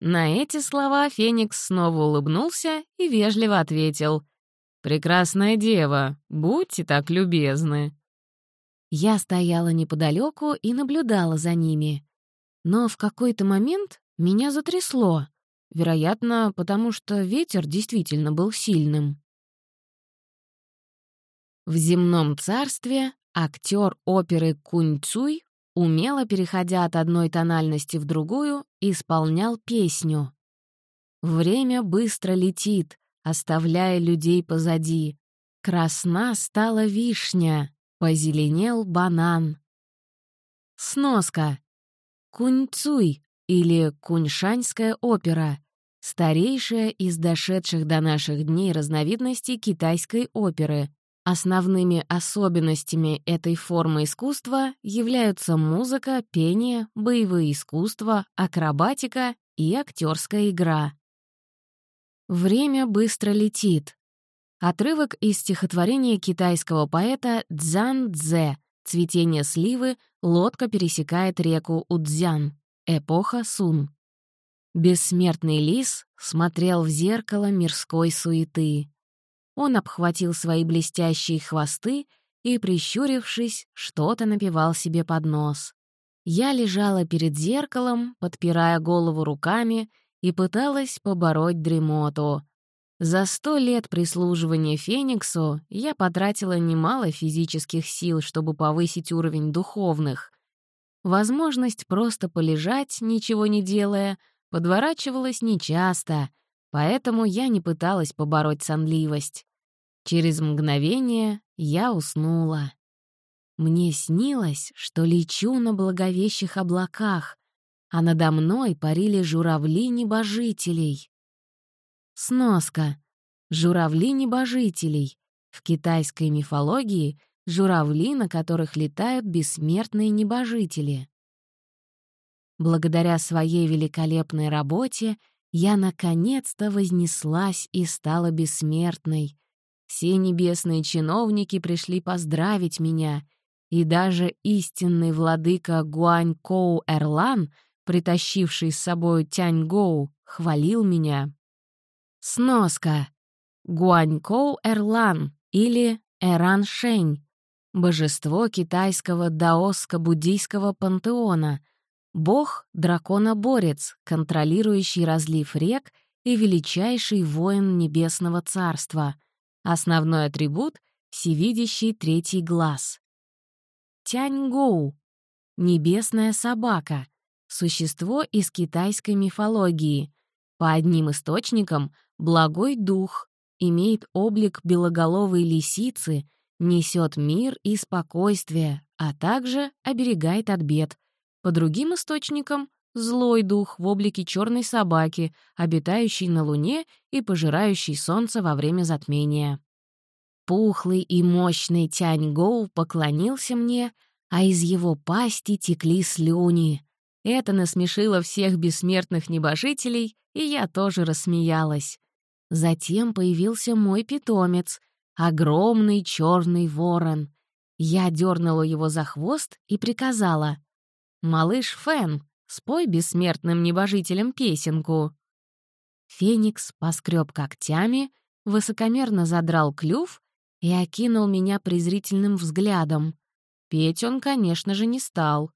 На эти слова Феникс снова улыбнулся и вежливо ответил. «Прекрасная дева, будьте так любезны». Я стояла неподалеку и наблюдала за ними. Но в какой-то момент меня затрясло, вероятно, потому что ветер действительно был сильным. В земном царстве актер оперы Кунь Цуй, умело переходя от одной тональности в другую, исполнял песню. Время быстро летит, оставляя людей позади. Красна стала вишня, позеленел банан. Сноска. Кунь-цуй или Куньшаньская опера, старейшая из дошедших до наших дней разновидностей китайской оперы. Основными особенностями этой формы искусства являются музыка, пение, боевые искусства, акробатика и актерская игра. Время быстро летит. Отрывок из стихотворения китайского поэта Цзан Цзэ «Цветение сливы, лодка пересекает реку Удзян». Эпоха Сун. Бессмертный лис смотрел в зеркало мирской суеты. Он обхватил свои блестящие хвосты и, прищурившись, что-то напевал себе под нос. Я лежала перед зеркалом, подпирая голову руками, и пыталась побороть дремоту. За сто лет прислуживания Фениксу я потратила немало физических сил, чтобы повысить уровень духовных. Возможность просто полежать, ничего не делая, подворачивалась нечасто, поэтому я не пыталась побороть сонливость. Через мгновение я уснула. Мне снилось, что лечу на благовещих облаках, а надо мной парили журавли-небожителей. Сноска. Журавли-небожителей. В китайской мифологии — журавли, на которых летают бессмертные небожители. Благодаря своей великолепной работе я наконец-то вознеслась и стала бессмертной. Все небесные чиновники пришли поздравить меня, и даже истинный владыка Гуань Коу Эрлан, притащивший с собой Тянь Гоу, хвалил меня. Сноска. Гуань Коу Эрлан или Эран Шень — божество китайского даоско-буддийского пантеона, бог-драконоборец, контролирующий разлив рек и величайший воин Небесного Царства, основной атрибут — всевидящий третий глаз. Тяньгоу — небесная собака, существо из китайской мифологии. По одним источникам — благой дух, имеет облик белоголовой лисицы, несет мир и спокойствие, а также оберегает от бед. По другим источникам — злой дух в облике черной собаки, обитающий на Луне и пожирающий солнце во время затмения. Пухлый и мощный Тянь-Гоу поклонился мне, а из его пасти текли слюни. Это насмешило всех бессмертных небожителей, и я тоже рассмеялась. Затем появился мой питомец, огромный черный ворон. Я дернула его за хвост и приказала. «Малыш Фен, спой бессмертным небожителям песенку». Феникс поскреб когтями, высокомерно задрал клюв и окинул меня презрительным взглядом. Петь он, конечно же, не стал.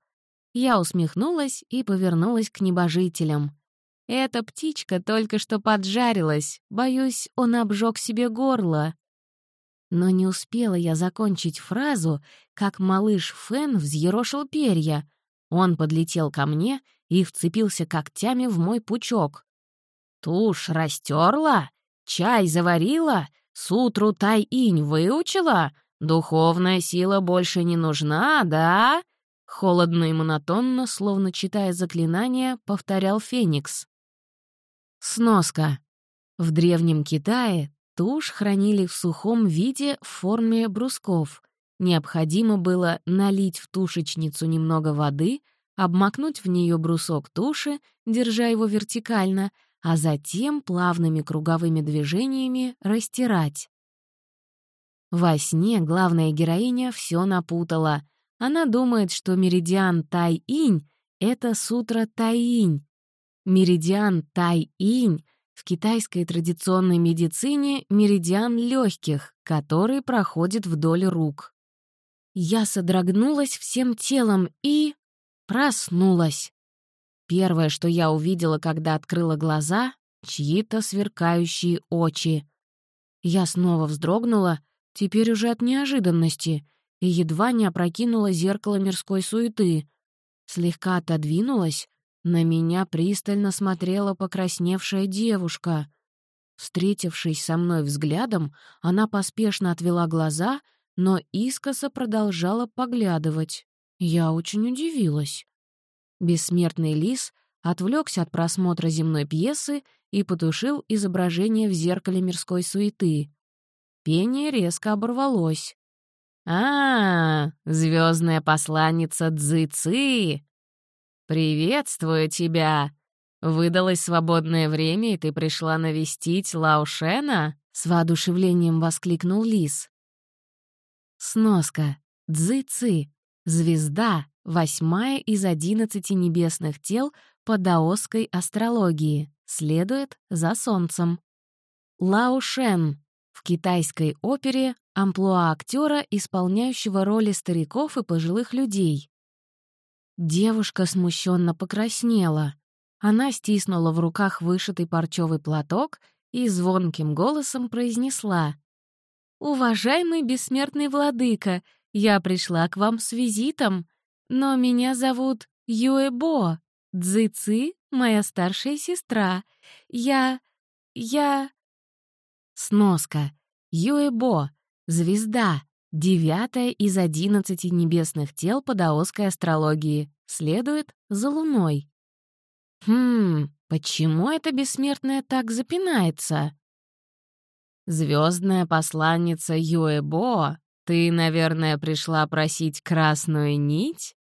Я усмехнулась и повернулась к небожителям. Эта птичка только что поджарилась. Боюсь, он обжег себе горло. Но не успела я закончить фразу, как малыш Фен взъерошил перья. Он подлетел ко мне и вцепился когтями в мой пучок. «Тушь растерла? Чай заварила? Сутру Тай-инь выучила? Духовная сила больше не нужна, да?» Холодно и монотонно, словно читая заклинание, повторял Феникс. Сноска. В Древнем Китае тушь хранили в сухом виде в форме брусков. Необходимо было налить в тушечницу немного воды, обмакнуть в нее брусок туши, держа его вертикально, а затем плавными круговыми движениями растирать. Во сне главная героиня все напутала. Она думает, что меридиан Тай-инь — это сутра Тай-инь, Меридиан Тай-инь в китайской традиционной медицине — меридиан легких, который проходит вдоль рук. Я содрогнулась всем телом и... проснулась. Первое, что я увидела, когда открыла глаза — чьи-то сверкающие очи. Я снова вздрогнула, теперь уже от неожиданности, и едва не опрокинула зеркало мирской суеты. Слегка отодвинулась, на меня пристально смотрела покрасневшая девушка. Встретившись со мной взглядом, она поспешно отвела глаза, но искоса продолжала поглядывать. Я очень удивилась. Бессмертный лис отвлекся от просмотра земной пьесы и потушил изображение в зеркале мирской суеты. Пение резко оборвалось. «А, звездная посланница Цзы-Ци!» «Приветствую тебя! Выдалось свободное время, и ты пришла навестить Лаушена?» — с воодушевлением воскликнул Лис. Сноска. Цзы-ци. Звезда. Восьмая из одиннадцати небесных тел по даосской астрологии. Следует за Солнцем. Лаошен. В китайской опере амплуа актера, исполняющего роли стариков и пожилых людей. Девушка смущенно покраснела. Она стиснула в руках вышитый парчевый платок и звонким голосом произнесла. «Уважаемый бессмертный владыка, я пришла к вам с визитом, но меня зовут Юэбо, Цзы-Ци — моя старшая сестра. Я... я...» Сноска. Юэбо. Звезда. Девятое из одиннадцати небесных тел по даосской астрологии, следует за Луной. Хм, почему эта бессмертная так запинается? Звездная посланница Юэбо, ты, наверное, пришла просить красную нить?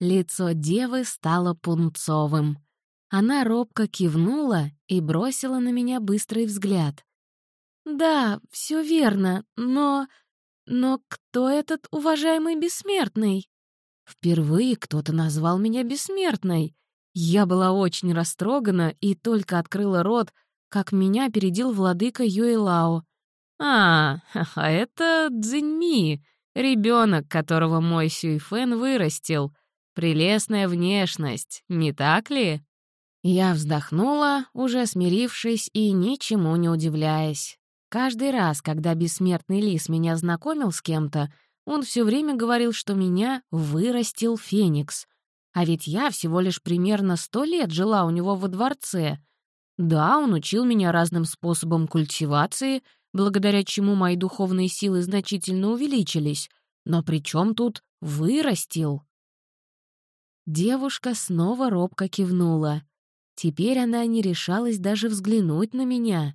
Лицо девы стало пунцовым. Она робко кивнула и бросила на меня быстрый взгляд. «Да, все верно, но... но кто этот уважаемый бессмертный?» Впервые кто-то назвал меня бессмертной. Я была очень растрогана и только открыла рот, как меня опередил владыка Юэлао. «А, а это Цзиньми, ребенок, которого мой Сюйфен вырастил. Прелестная внешность, не так ли?» Я вздохнула, уже смирившись и ничему не удивляясь. Каждый раз, когда бессмертный лис меня знакомил с кем-то, он все время говорил, что меня вырастил Феникс. А ведь я всего лишь примерно сто лет жила у него во дворце. Да, он учил меня разным способам культивации, благодаря чему мои духовные силы значительно увеличились. Но при чем тут вырастил? Девушка снова робко кивнула. Теперь она не решалась даже взглянуть на меня.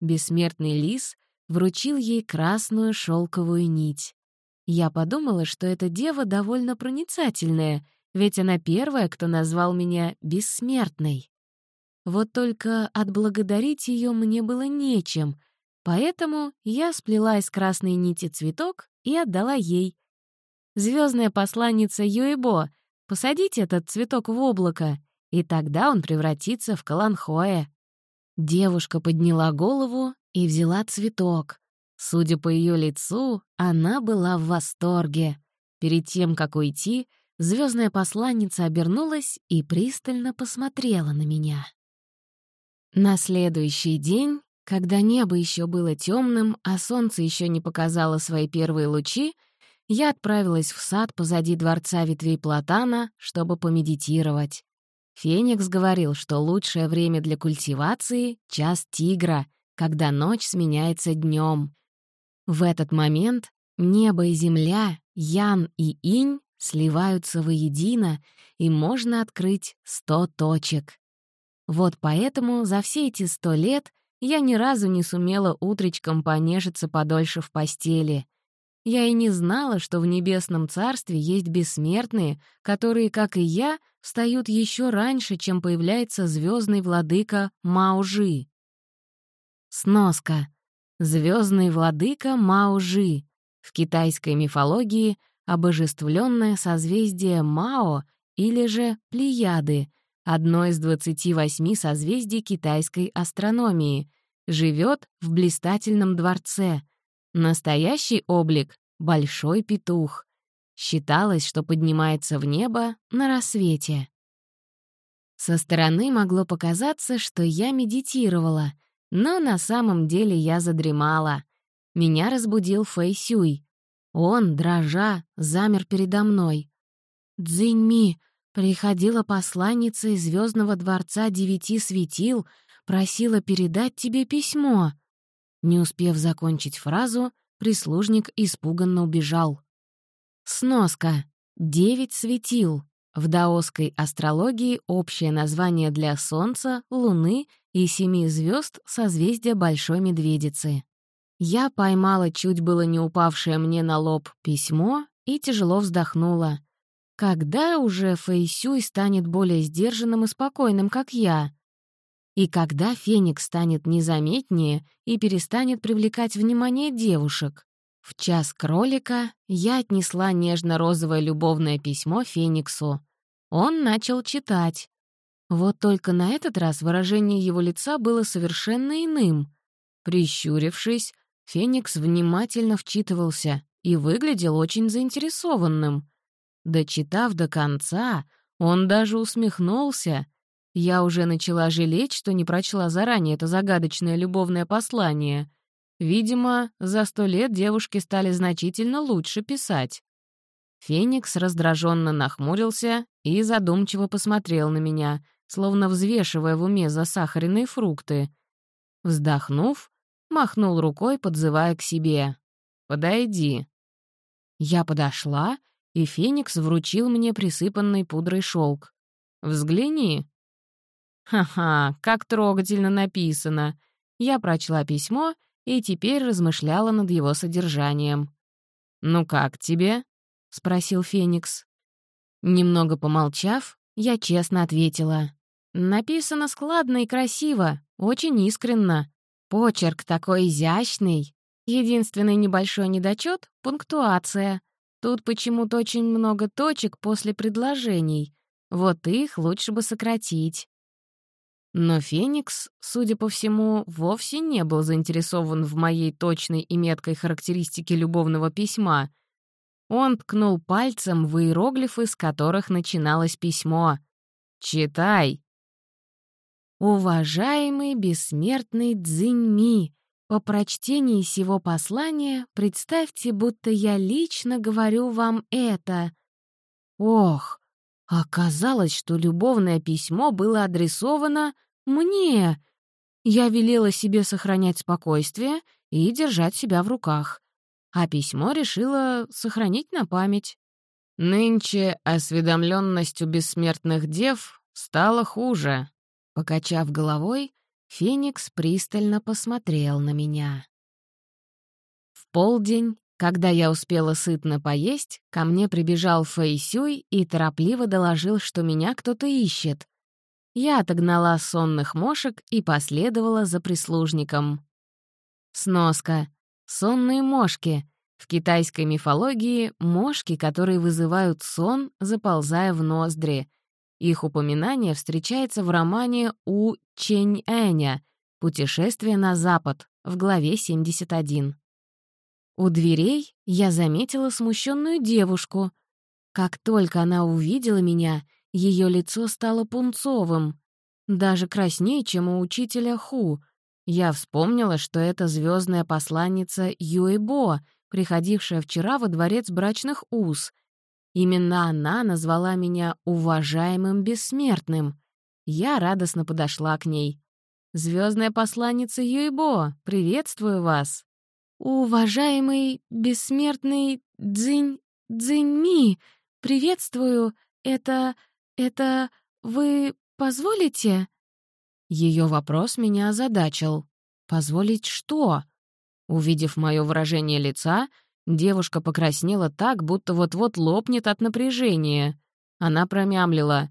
Бессмертный лис вручил ей красную шелковую нить. Я подумала, что эта дева довольно проницательная, ведь она первая, кто назвал меня бессмертной. Вот только отблагодарить ее мне было нечем, поэтому я сплела из красной нити цветок и отдала ей. Звездная посланница Юэбо, посадите этот цветок в облако, и тогда он превратится в каланхоэ. Девушка подняла голову и взяла цветок. Судя по ее лицу, она была в восторге. Перед тем, как уйти, звездная посланница обернулась и пристально посмотрела на меня. На следующий день, когда небо еще было темным, а солнце еще не показало свои первые лучи, я отправилась в сад позади дворца ветвей платана, чтобы помедитировать. Феникс говорил, что лучшее время для культивации — час тигра, когда ночь сменяется днем. В этот момент небо и земля, ян и инь сливаются воедино, и можно открыть сто точек. Вот поэтому за все эти сто лет я ни разу не сумела утречком понежиться подольше в постели. Я и не знала, что в небесном царстве есть бессмертные, которые, как и я, встают еще раньше, чем появляется звездный владыка Маужи. Сноска. Звездный владыка Маужи. В китайской мифологии обожествленное созвездие Мао или же Плеяды, одно из 28 созвездий китайской астрономии, живет в блистательном дворце — Настоящий облик — большой петух. Считалось, что поднимается в небо на рассвете. Со стороны могло показаться, что я медитировала, но на самом деле я задремала. Меня разбудил Фэй Сюй. Он, дрожа, замер передо мной. «Цзиньми, приходила посланница из Звездного дворца девяти светил, просила передать тебе письмо», не успев закончить фразу, прислужник испуганно убежал. Сноска. Девять светил. В даосской астрологии общее название для Солнца, Луны и семи звезд созвездия Большой Медведицы. Я поймала чуть было не упавшее мне на лоб письмо и тяжело вздохнула. Когда уже Фэйсюй станет более сдержанным и спокойным, как я? И когда Феникс станет незаметнее и перестанет привлекать внимание девушек? В час кролика я отнесла нежно-розовое любовное письмо Фениксу. Он начал читать. Вот только на этот раз выражение его лица было совершенно иным. Прищурившись, Феникс внимательно вчитывался и выглядел очень заинтересованным. Дочитав до конца, он даже усмехнулся — я уже начала жалеть, что не прочла заранее это загадочное любовное послание. Видимо, за сто лет девушки стали значительно лучше писать. Феникс раздраженно нахмурился и задумчиво посмотрел на меня, словно взвешивая в уме засахаренные фрукты. Вздохнув, махнул рукой, подзывая к себе. подойди». Я подошла, и Феникс вручил мне присыпанный пудрой шелк. «Взгляни». «Ха-ха, как трогательно написано». Я прочла письмо и теперь размышляла над его содержанием. «Ну как тебе?» — спросил Феникс. Немного помолчав, я честно ответила. «Написано складно и красиво, очень искренно. Почерк такой изящный. Единственный небольшой недочет — пунктуация. Тут почему-то очень много точек после предложений. Вот их лучше бы сократить». Но Феникс, судя по всему, вовсе не был заинтересован в моей точной и меткой характеристике любовного письма. Он ткнул пальцем в иероглифы, с которых начиналось письмо. «Читай!» «Уважаемый бессмертный Цзиньми, по прочтении сего послания представьте, будто я лично говорю вам это. Ох, оказалось, что любовное письмо было адресовано мне. Я велела себе сохранять спокойствие и держать себя в руках. А письмо решила сохранить на память. Нынче осведомленность у бессмертных дев стала хуже. Покачав головой, Феникс пристально посмотрел на меня. В полдень, когда я успела сытно поесть, ко мне прибежал Фэйсюй и торопливо доложил, что меня кто-то ищет. Я отогнала сонных мошек и последовала за прислужником. Сноска. Сонные мошки. В китайской мифологии — мошки, которые вызывают сон, заползая в ноздри. Их упоминание встречается в романе У Чень-Эня «Путешествие на запад» в главе 71. У дверей я заметила смущенную девушку. Как только она увидела меня, ее лицо стало пунцовым, даже краснее, чем у учителя Ху. Я вспомнила, что это звездная посланница Юэбо, приходившая вчера во дворец брачных уз. Именно она назвала меня уважаемым бессмертным. Я радостно подошла к ней. Звездная посланница Юэбо, приветствую вас!» «Уважаемый бессмертный Дзинь... Дзиньми, приветствую, это... «Это вы позволите?» Ее вопрос меня озадачил. «Позволить что?» Увидев мое выражение лица, девушка покраснела так, будто вот-вот лопнет от напряжения. Она промямлила.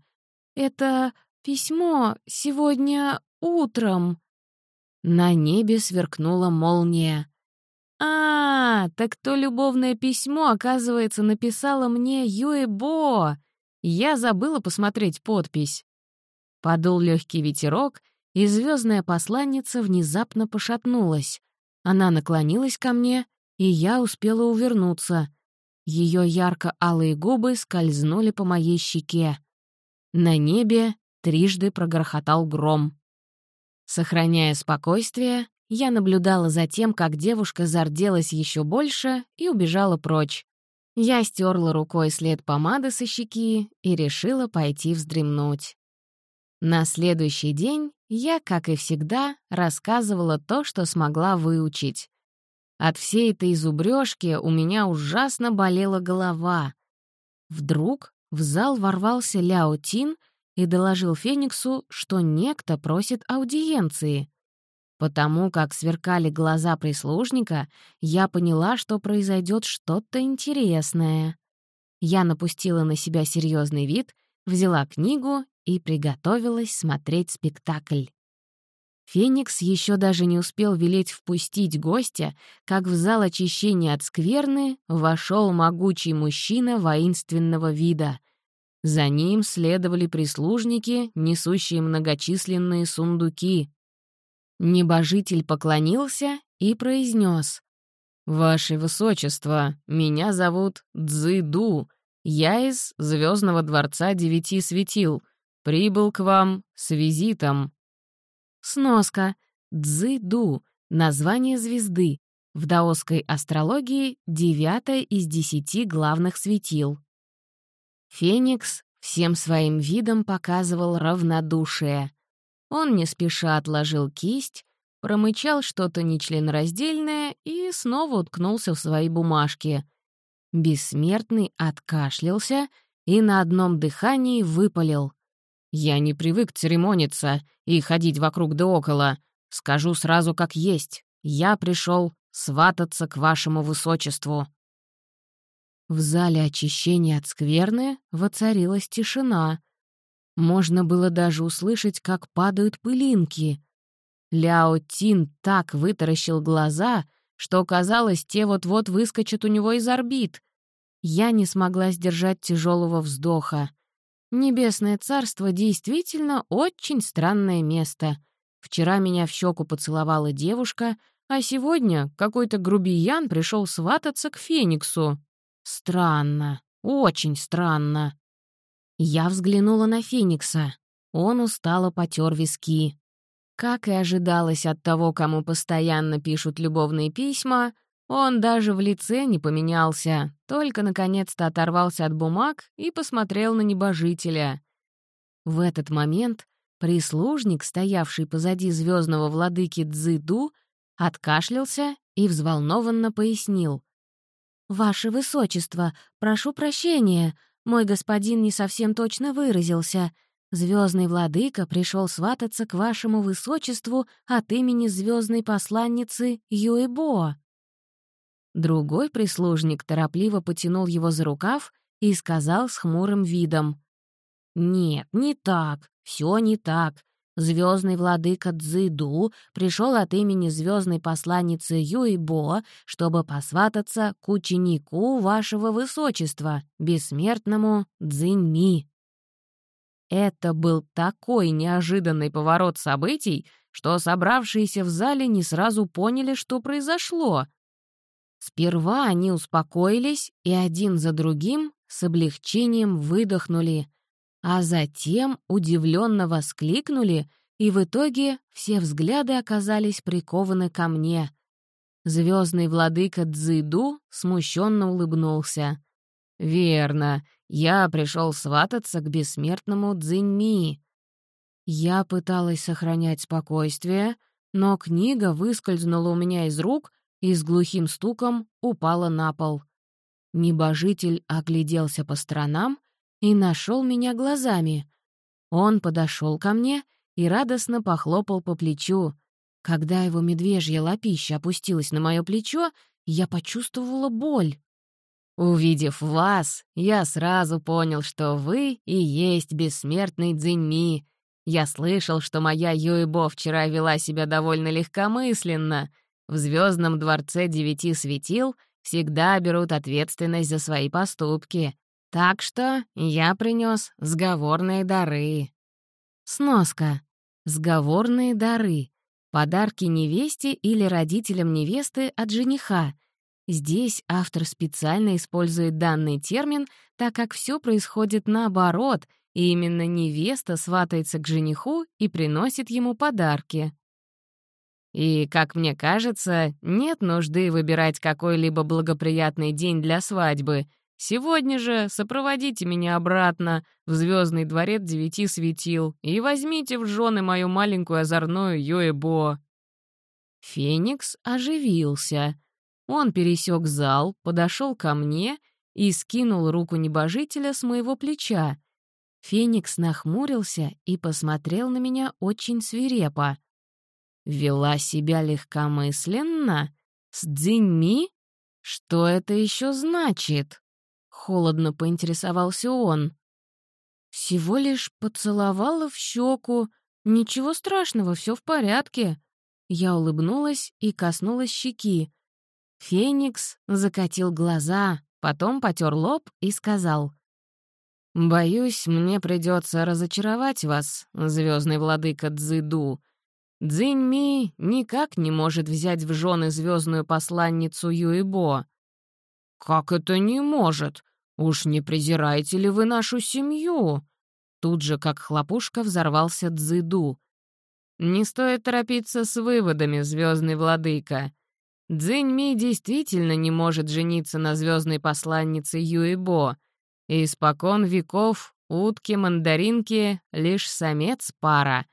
«Это письмо сегодня утром». На небе сверкнула молния. «А, так то любовное письмо, оказывается, написала мне Юэбо!» Я забыла посмотреть подпись. Подул легкий ветерок, и звездная посланница внезапно пошатнулась. Она наклонилась ко мне, и я успела увернуться. Ее ярко-алые губы скользнули по моей щеке. На небе трижды прогрохотал гром. Сохраняя спокойствие, я наблюдала за тем, как девушка зарделась еще больше и убежала прочь. Я стерла рукой след помады со щеки и решила пойти вздремнуть. На следующий день я, как и всегда, рассказывала то, что смогла выучить. От всей этой зубрёжки у меня ужасно болела голова. Вдруг в зал ворвался Ляо Тин и доложил Фениксу, что некто просит аудиенции. Потому как сверкали глаза прислужника, я поняла, что произойдет что-то интересное. Я напустила на себя серьезный вид, взяла книгу и приготовилась смотреть спектакль. Феникс еще даже не успел велеть впустить гостя, как в зал очищения от скверны вошел могучий мужчина воинственного вида. За ним следовали прислужники, несущие многочисленные сундуки. Небожитель поклонился и произнес. «Ваше Высочество, меня зовут Цзыду. Я из Звездного дворца Девяти Светил. Прибыл к вам с визитом». Сноска. Цзыду — название звезды. В даосской астрологии — девятая из десяти главных светил. Феникс всем своим видом показывал равнодушие. Он не спеша отложил кисть, промычал что-то нечленораздельное и снова уткнулся в свои бумажки. Бессмертный откашлялся и на одном дыхании выпалил. «Я не привык церемониться и ходить вокруг да около. Скажу сразу как есть. Я пришел свататься к вашему высочеству». В зале очищения от скверны воцарилась тишина. Можно было даже услышать, как падают пылинки. Ляо Тин так вытаращил глаза, что, казалось, те вот-вот выскочат у него из орбит. Я не смогла сдержать тяжелого вздоха. Небесное царство действительно очень странное место. Вчера меня в щеку поцеловала девушка, а сегодня какой-то грубиян пришел свататься к Фениксу. Странно, очень странно. Я взглянула на Феникса. Он устало потер виски. Как и ожидалось от того, кому постоянно пишут любовные письма, он даже в лице не поменялся, только наконец-то оторвался от бумаг и посмотрел на небожителя. В этот момент прислужник, стоявший позади звездного владыки Цзыду, откашлялся и взволнованно пояснил. «Ваше Высочество, прошу прощения, мой господин не совсем точно выразился. Звездный владыка пришел свататься к вашему высочеству от имени звездной посланницы Юэбо. Другой прислужник торопливо потянул его за рукав и сказал с хмурым видом. «Нет, не так, все не так. Звездный владыка Цзиду пришел от имени звездной посланницы Юйбо, чтобы посвататься к ученику вашего высочества, бессмертному Цзиньми. Это был такой неожиданный поворот событий, что собравшиеся в зале не сразу поняли, что произошло. Сперва они успокоились и один за другим с облегчением выдохнули, а затем удивленно воскликнули, и в итоге все взгляды оказались прикованы ко мне. Звездный владыка Цзиду смущенно улыбнулся. «Верно, я пришел свататься к бессмертному Цзиньми». Я пыталась сохранять спокойствие, но книга выскользнула у меня из рук и с глухим стуком упала на пол. Небожитель огляделся по сторонам и нашел меня глазами. Он подошел ко мне и радостно похлопал по плечу. Когда его медвежья лапища опустилась на мое плечо, я почувствовала боль. Увидев вас, я сразу понял, что вы и есть бессмертный Цзиньми. Я слышал, что моя Юэбо вчера вела себя довольно легкомысленно. В звездном дворце девяти светил всегда берут ответственность за свои поступки. Так что я принес сговорные дары. Сноска. Сговорные дары. Подарки невесте или родителям невесты от жениха — Здесь автор специально использует данный термин, так как все происходит наоборот, и именно невеста сватается к жениху и приносит ему подарки. И, как мне кажется, нет нужды выбирать какой-либо благоприятный день для свадьбы. Сегодня же сопроводите меня обратно в звездный дворец девяти светил и возьмите в жены мою маленькую озорную Йоэбо. Феникс оживился — он пересек зал, подошел ко мне и скинул руку небожителя с моего плеча. Феникс нахмурился и посмотрел на меня очень свирепо. Вела себя легкомысленно? С Дзиньми? Что это еще значит? Холодно поинтересовался он. Всего лишь поцеловала в щеку. Ничего страшного, все в порядке. Я улыбнулась и коснулась щеки. Феникс закатил глаза, потом потер лоб и сказал. «Боюсь, мне придется разочаровать вас, звездный владыка Цзыду. Цзиньми никак не может взять в жены звездную посланницу Юэбо». «Как это не может? Уж не презираете ли вы нашу семью?» Тут же, как хлопушка, взорвался Цзыду. «Не стоит торопиться с выводами, звездный владыка. Цзиньми действительно не может жениться на звездной посланнице Юэбо. Испокон веков утки-мандаринки — лишь самец пара.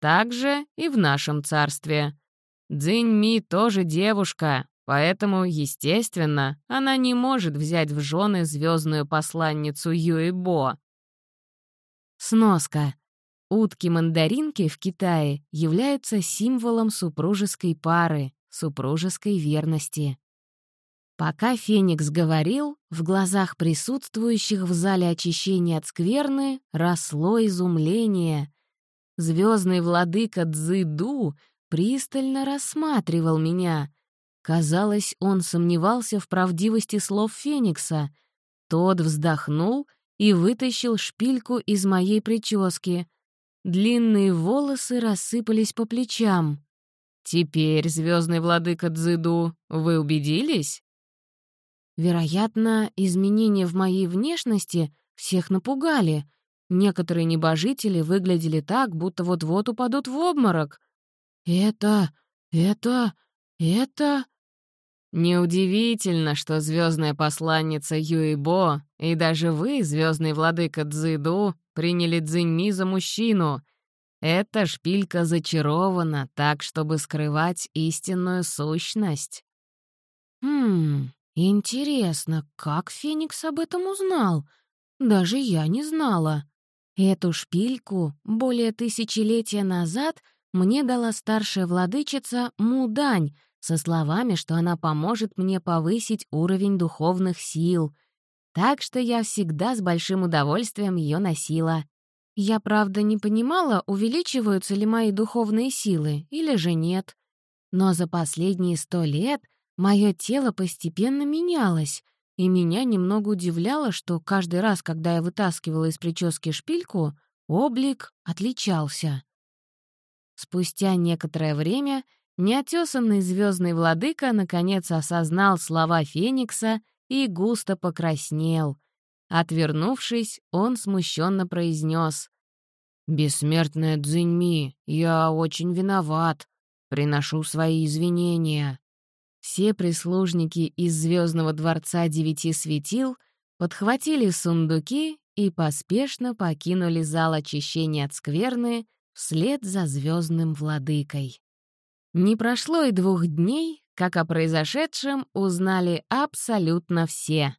Так же и в нашем царстве. Цзиньми тоже девушка, поэтому, естественно, она не может взять в жены звездную посланницу Юэбо. Сноска. Утки-мандаринки в Китае являются символом супружеской пары, супружеской верности. Пока Феникс говорил, в глазах присутствующих в зале очищения от скверны росло изумление. Звездный владыка Цзыду пристально рассматривал меня. Казалось, он сомневался в правдивости слов Феникса. Тот вздохнул и вытащил шпильку из моей прически. Длинные волосы рассыпались по плечам. «Теперь, звездный владыка Цзыду, вы убедились?» Вероятно, изменения в моей внешности всех напугали. Некоторые небожители выглядели так, будто вот-вот упадут в обморок. «Это... это... это...» Неудивительно, что звездная посланница Юйбо и даже вы, звездный владыка Цзыду, приняли Цзиньми за мужчину. Эта шпилька зачарована так, чтобы скрывать истинную сущность. Хм, Интересно, как Феникс об этом узнал? Даже я не знала. Эту шпильку более тысячелетия назад мне дала старшая владычица Мудань со словами, что она поможет мне повысить уровень духовных сил. Так что я всегда с большим удовольствием ее носила. Я, правда, не понимала, увеличиваются ли мои духовные силы или же нет. Но за последние сто лет Мое тело постепенно менялось, и меня немного удивляло, что каждый раз, когда я вытаскивала из прически шпильку, облик отличался. Спустя некоторое время неотесанный звездный владыка наконец осознал слова Феникса и густо покраснел. Отвернувшись, он смущенно произнес: «Бессмертная Цзиньми, я очень виноват. Приношу свои извинения». Все прислужники из Звездного дворца Девяти Светил подхватили сундуки и поспешно покинули зал очищения от скверны вслед за Звездным Владыкой. Не прошло и двух дней, как о произошедшем узнали абсолютно все.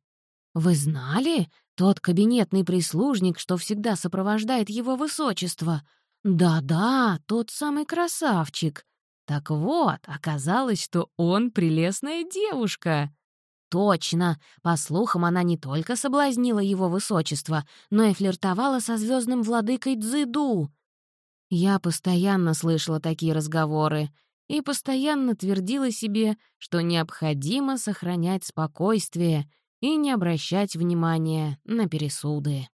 «Вы знали? Тот кабинетный прислужник, что всегда сопровождает его высочество. Да-да, тот самый красавчик. Так вот, оказалось, что он прелестная девушка. Точно, по слухам, она не только соблазнила его высочество, но и флиртовала со звездным владыкой Дзиду. Я постоянно слышала такие разговоры и постоянно твердила себе, что необходимо сохранять спокойствие и не обращать внимания на пересуды.